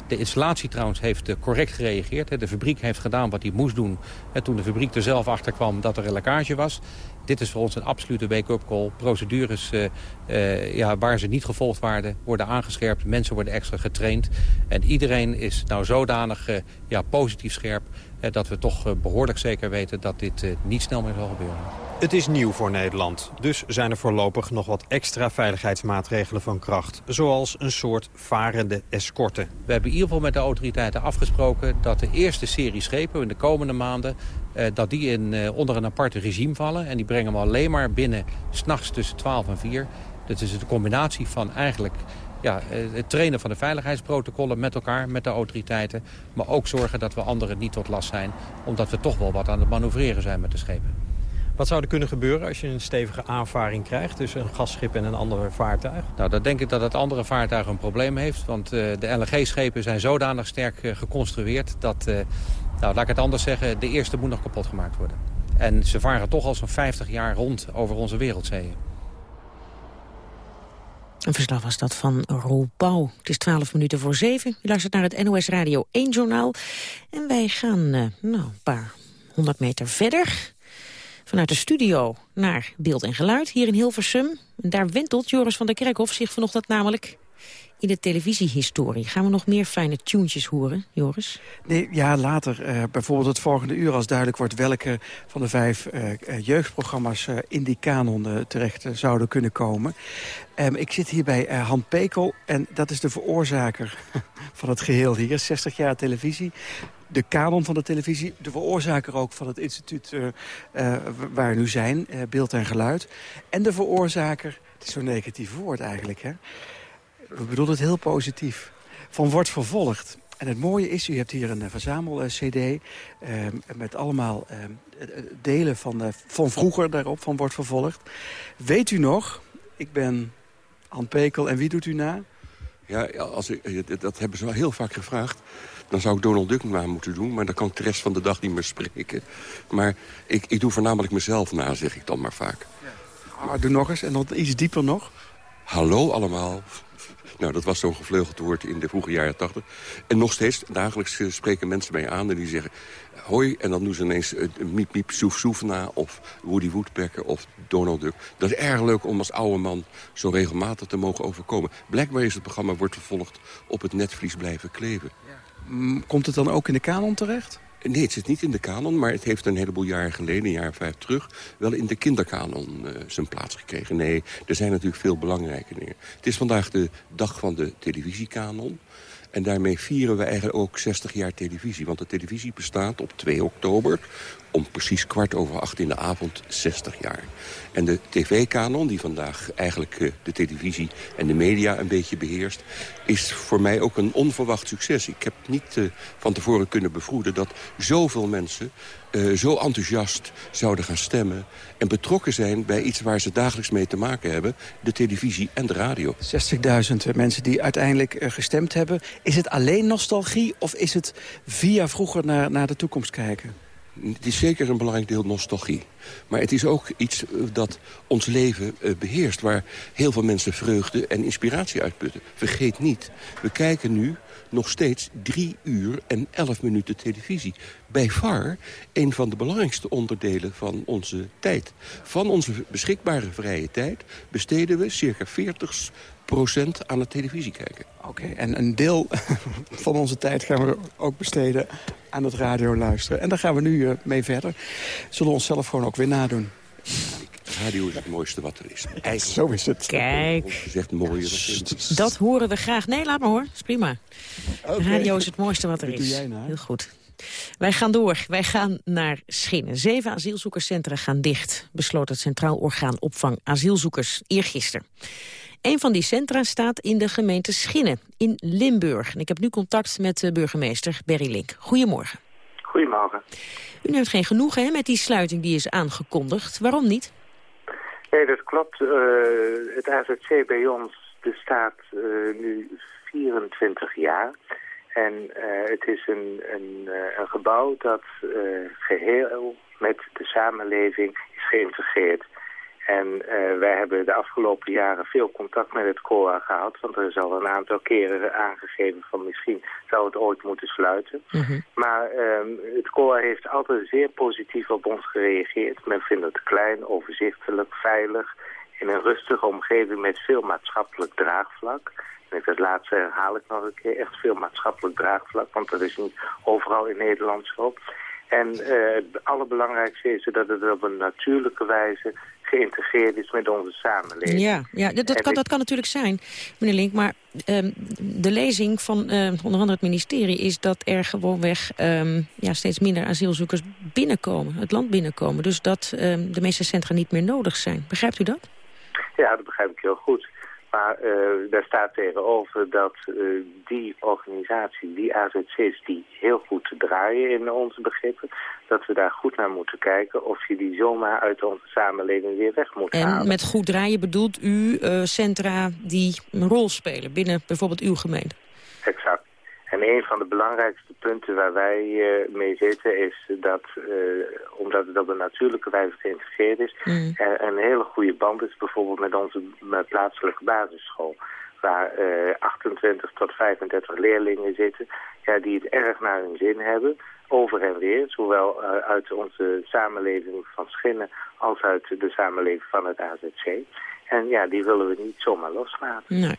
De installatie trouwens heeft eh, correct gereageerd. De fabriek heeft gedaan wat hij moest doen. Toen de fabriek er zelf achter kwam dat er een lekkage was. Dit is voor ons een absolute wake-up call. Procedures eh, eh, ja, waar ze niet gevolgd waren, worden aangescherpt. Mensen worden extra getraind. En iedereen is nou zodanig ja, positief scherp... eh, dat we toch eh, behoorlijk zeker weten dat dit eh, niet snel meer zal gebeuren. Het is nieuw voor Nederland, dus zijn er voorlopig nog wat extra veiligheidsmaatregelen van kracht. Zoals een soort varende escorte. We hebben in ieder geval met de autoriteiten afgesproken dat de eerste serie schepen in de komende maanden... eh, dat die in, onder een apart regime vallen. En die brengen we alleen maar binnen s'nachts tussen 12 en 4. Dat is de combinatie van eigenlijk ja, eh, het trainen van de veiligheidsprotocollen met elkaar, met de autoriteiten. Maar ook zorgen dat we anderen niet tot last zijn. Omdat we toch wel wat aan het manoeuvreren zijn met de schepen. Wat zou er kunnen gebeuren als je een stevige aanvaring krijgt... tussen een gasschip en een ander vaartuig? Nou, dan denk ik dat het andere vaartuig een probleem heeft. Want eh, de LNG-schepen zijn zodanig sterk eh, geconstrueerd dat... nou, laat ik het anders zeggen, de eerste moet nog kapot gemaakt worden. En ze varen toch al zo'n 50 jaar rond over onze wereldzeeën. Een verslag was dat van Roel Pauw. Het is 12 minuten voor 7. U luistert naar het NOS Radio 1 journaal. En wij gaan uh, nou, een paar honderd meter verder. Vanuit de studio naar beeld en geluid hier in Hilversum. En daar wentelt Joris van der Kerkhof zich vanochtend namelijk in de televisiehistorie. Gaan we nog meer fijne tunes horen, Joris? Nee, ja, later. Uh, bijvoorbeeld het volgende uur als duidelijk wordt... welke van de vijf uh, jeugdprogramma's uh, in die kanon terecht zouden kunnen komen. Um, ik zit hier bij Han Pekel en dat is de veroorzaker van het geheel hier. 60 jaar televisie de kanon van de televisie. De veroorzaker ook van het instituut uh, uh, waar we nu zijn, uh, beeld en geluid. En de veroorzaker, het is zo'n negatief woord eigenlijk, hè? We bedoelen het heel positief, van wordt vervolgd. En het mooie is, u hebt hier een verzamel-cd uh, met allemaal uh, delen van, uh, van vroeger daarop, van wordt vervolgd. Weet u nog, ik ben Han Pekel en wie doet u na? Ja, als ik, dat hebben ze wel heel vaak gevraagd. Dan zou ik Donald Duck na moeten doen, maar dan kan ik de rest van de dag niet meer spreken. Maar ik, ik doe voornamelijk mezelf na, zeg ik dan maar vaak. Ja. Ah, doe nog eens en dan iets dieper nog. Hallo allemaal. Nou, dat was zo'n gevleugeld woord in de vroege jaren tachtig. En nog steeds, dagelijks eh, spreken mensen mij aan en die zeggen... hoi, en dan doen ze ineens uh, miep miep soef soef na... of Woody Woodpecker of Donald Duck. Dat is erg leuk om als oude man zo regelmatig te mogen overkomen. Blijkbaar is het programma wordt vervolgd op het netvlies blijven kleven. Ja. Komt het dan ook in de kanon terecht? Nee, het zit niet in de kanon, maar het heeft een heleboel jaren geleden, een jaar of vijf terug, wel in de kinderkanon uh, zijn plaats gekregen. Nee, er zijn natuurlijk veel belangrijke dingen. Het is vandaag de dag van de televisiekanon. En daarmee vieren we eigenlijk ook 60 jaar televisie. Want de televisie bestaat op 2 oktober om precies kwart over acht in de avond 60 jaar. En de tv-kanon, die vandaag eigenlijk uh, de televisie en de media een beetje beheerst... is voor mij ook een onverwacht succes. Ik heb niet uh, van tevoren kunnen bevroeden dat zoveel mensen... Uh, zo enthousiast zouden gaan stemmen... en betrokken zijn bij iets waar ze dagelijks mee te maken hebben... de televisie en de radio. 60.000 mensen die uiteindelijk gestemd hebben. Is het alleen nostalgie of is het via vroeger naar, naar de toekomst kijken? Het is zeker een belangrijk deel nostalgie. Maar het is ook iets dat ons leven beheerst... waar heel veel mensen vreugde en inspiratie uitputten. Vergeet niet, we kijken nu nog steeds drie uur en elf minuten televisie. Bij far een van de belangrijkste onderdelen van onze tijd. Van onze beschikbare vrije tijd besteden we circa 40 procent aan het televisie kijken. Oké, okay, en een deel van onze tijd gaan we ook besteden aan het radio luisteren. En daar gaan we nu uh, mee verder. Zullen we onszelf gewoon ook weer nadoen. Radio is het mooiste wat er is. Eigenlijk. Zo is het. Kijk. Gezegd mooier. Dat horen we graag. Nee, laat maar hoor. is prima. Okay. Radio is het mooiste wat er dat is. Doe jij nou? Heel goed. Wij gaan door. Wij gaan naar Schinnen. Zeven asielzoekerscentra gaan dicht, besloot het Centraal Orgaan Opvang Asielzoekers eergisteren. Een van die centra staat in de gemeente Schinnen, in Limburg. En ik heb nu contact met de burgemeester Berry Link. Goedemorgen. Goedemorgen. U neemt geen genoegen hè, met die sluiting die is aangekondigd. Waarom niet? Nee, dat klopt. Uh, het AZC bij ons bestaat uh, nu 24 jaar. En uh, het is een, een, een gebouw dat geheel met de samenleving is geïntegreerd. En uh, wij hebben de afgelopen jaren veel contact met het COA gehad. Want er is al een aantal keren aangegeven van misschien zou het ooit moeten sluiten. Mm -hmm. Maar um, het COA heeft altijd zeer positief op ons gereageerd. Men vindt het klein, overzichtelijk, veilig. In een rustige omgeving met veel maatschappelijk draagvlak. En dat laatste herhaal ik nog een keer. Echt veel maatschappelijk draagvlak. Want dat is niet overal in Nederland zo. En uh, het allerbelangrijkste is dat het op een natuurlijke wijze geïntegreerd is met onze samenleving. Ja, ja dat, dat, kan, dat kan natuurlijk zijn, meneer Link. Maar um, de lezing van uh, onder andere het ministerie is dat er gewoonweg um, ja, steeds minder asielzoekers binnenkomen, het land binnenkomen. Dus dat de meeste centra niet meer nodig zijn. Begrijpt u dat? Ja, dat begrijp ik heel goed. Maar uh, daar staat tegenover dat uh, die organisatie, die AZC's, die heel goed draaien in onze begrippen, dat we daar goed naar moeten kijken of je die zomaar uit onze samenleving weer weg moet en halen. En met goed draaien bedoelt u uh, centra die een rol spelen binnen bijvoorbeeld uw gemeente? Exact. En een van de belangrijkste punten waar wij mee zitten is dat, omdat het op een natuurlijke wijze geïntegreerd is, Mm. er een hele goede band is bijvoorbeeld met onze plaatselijke basisschool. Waar 28 tot 35 leerlingen zitten ja, die het erg naar hun zin hebben over en weer, zowel uh, uit onze samenleving van Schinnen als uit de samenleving van het AZC. En ja, die willen we niet zomaar loslaten. Nee.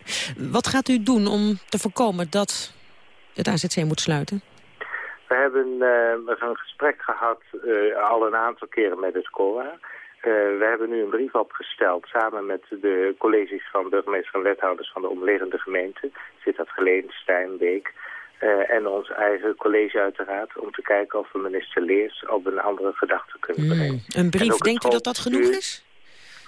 Wat gaat u doen om te voorkomen dat het AZC moet sluiten? We hebben uh, een gesprek gehad uh, al een aantal keren met het COA. we hebben nu een brief opgesteld samen met de colleges van burgemeester en wethouders van de omliggende gemeenten. Zit dat Geleen, Stijnbeek. Uh, en ons eigen college uiteraard, om te kijken of we minister Leers op een andere gedachte kunnen mm, brengen. Een brief, denkt u dat dat genoeg is?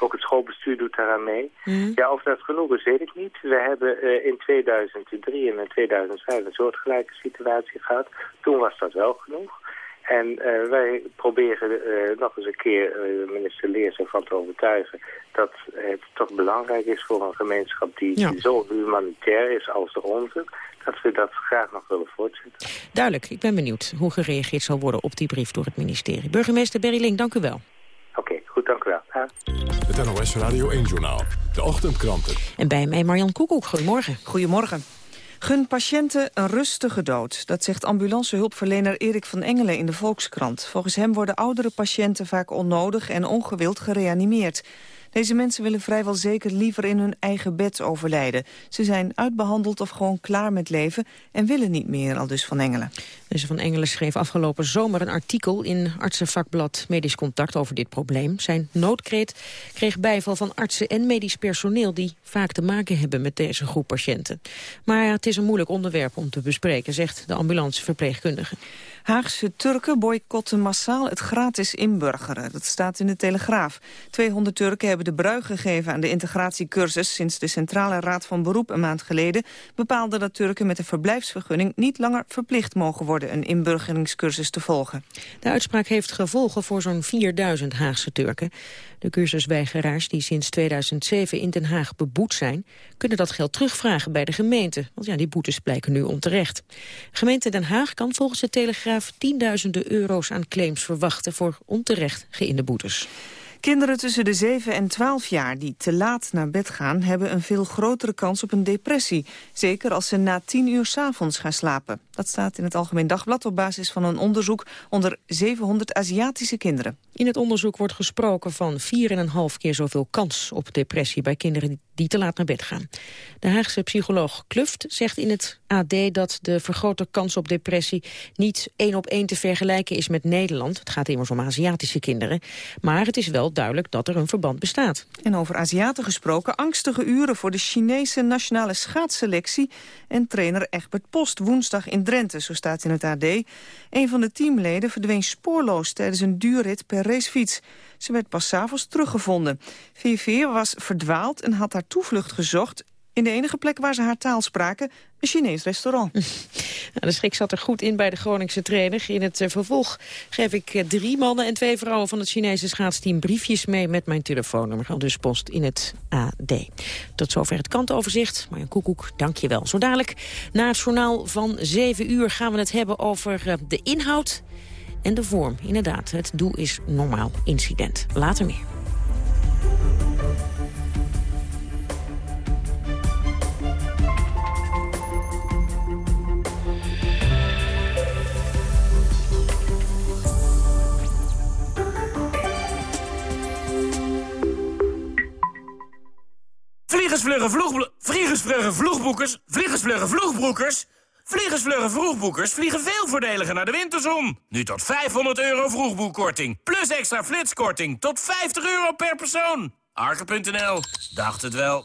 Ook het schoolbestuur doet daaraan mee. Mm. Ja, of dat genoeg is, weet ik niet. We hebben uh, in 2003 en in 2005 een soortgelijke situatie gehad. Toen was dat wel genoeg. En uh, wij proberen uh, nog eens een keer minister Leers ervan te overtuigen dat het toch belangrijk is voor een gemeenschap die Ja. zo humanitair is als de onze, dat we dat graag nog willen voortzetten. Duidelijk, ik ben benieuwd hoe gereageerd zal worden op die brief door het ministerie. Burgemeester Berry Link, dank u wel. Dank u wel. Het NOS Radio 1-journaal. De ochtendkranten. En bij mij Marjan Koekoek, goedemorgen. Goedemorgen. Gun patiënten een rustige dood. Dat zegt ambulancehulpverlener Erik van Engelen in de Volkskrant. Volgens hem worden oudere patiënten vaak onnodig en ongewild gereanimeerd. Deze mensen willen vrijwel zeker liever in hun eigen bed overlijden. Ze zijn uitbehandeld of gewoon klaar met leven en willen niet meer, al dus Van Engelen. Deze Van Engelen schreef afgelopen zomer een artikel in artsenvakblad Medisch Contact over dit probleem. Zijn noodkreet kreeg bijval van artsen en medisch personeel die vaak te maken hebben met deze groep patiënten. Maar het is een moeilijk onderwerp om te bespreken, zegt de ambulanceverpleegkundige. Haagse Turken boycotten massaal het gratis inburgeren. Dat staat in de Telegraaf. 200 Turken hebben de brui gegeven aan de integratiecursus... sinds de Centrale Raad van Beroep een maand geleden bepaalde dat Turken met een verblijfsvergunning niet langer verplicht mogen worden een inburgeringscursus te volgen. De uitspraak heeft gevolgen voor zo'n 4000 Haagse Turken. De cursusweigeraars die sinds 2007 in Den Haag beboet zijn... kunnen dat geld terugvragen bij de gemeente. Want ja, die boetes blijken nu onterecht. Gemeente Den Haag kan volgens de Telegraaf tienduizenden euro's aan claims verwachten... voor onterecht geïnde boetes. Kinderen tussen de 7 en 12 jaar die te laat naar bed gaan... hebben een veel grotere kans op een depressie. Zeker als ze na 10 uur s'avonds gaan slapen. Dat staat in het Algemeen Dagblad op basis van een onderzoek... onder 700 Aziatische kinderen. In het onderzoek wordt gesproken van 4,5 keer zoveel kans op depressie... bij kinderen die te laat naar bed gaan. De Haagse psycholoog Kluft zegt in het AD dat de vergrote kans op depressie... niet één op één te vergelijken is met Nederland. Het gaat immers om Aziatische kinderen. Maar het is wel duidelijk dat er een verband bestaat. En over Aziaten gesproken, angstige uren voor de Chinese nationale schaatsselectie... en trainer Egbert Post woensdag in Drenthe, zo staat in het AD. Een van de teamleden verdween spoorloos tijdens een duurrit per racefiets. Ze werd pas 's avonds teruggevonden. VV was verdwaald en had haar toevlucht gezocht... in de enige plek waar ze haar taal spraken, een Chinees restaurant. Nou, de schrik zat er goed in bij de Groningse trainer. In het eh, vervolg geef ik eh, drie mannen en twee vrouwen van het Chinese schaatsteam briefjes mee met mijn telefoonnummer. Dus post in het AD. Tot zover het kantoverzicht. Marjan Koekoek, dank je wel. Zo dadelijk na het journaal van 7 uur gaan we het hebben over eh, de inhoud en de vorm. Inderdaad, het doel is normaal incident. Later meer. Vliegersvluggen vloeg... Vliegersvluggen vloegboekers... Vliegersvluggen vloegbroekers... Vliegersvluggen vroegboekers vliegen veel voordeliger naar de winterzon. Nu tot 500 euro vroegboekkorting. Plus extra flitskorting tot 50 euro per persoon. Arke.nl. Dacht het wel.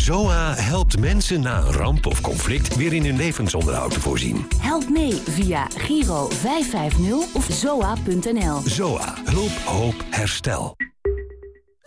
ZOA helpt mensen na een ramp of conflict weer in hun levensonderhoud te voorzien. Help mee via Giro 550 of zoa.nl. ZOA. Hulp, hoop, herstel.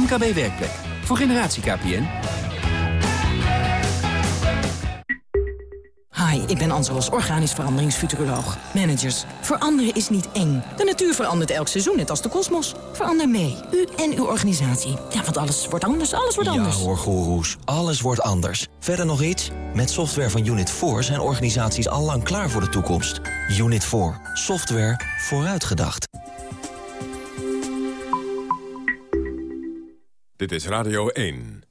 MKB Werkplek. Voor generatie KPN. Hi, ik ben Anselos, organisch veranderingsfuturoloog. Managers, veranderen is niet eng. De natuur verandert elk seizoen, net als de kosmos. Verander mee, u en uw organisatie. Ja, want alles wordt anders, alles wordt anders. Ja hoor, goeroes. Alles wordt anders. Verder nog iets? Met software van Unit 4 zijn organisaties allang klaar voor de toekomst. Unit 4. Software vooruitgedacht. Dit is Radio 1.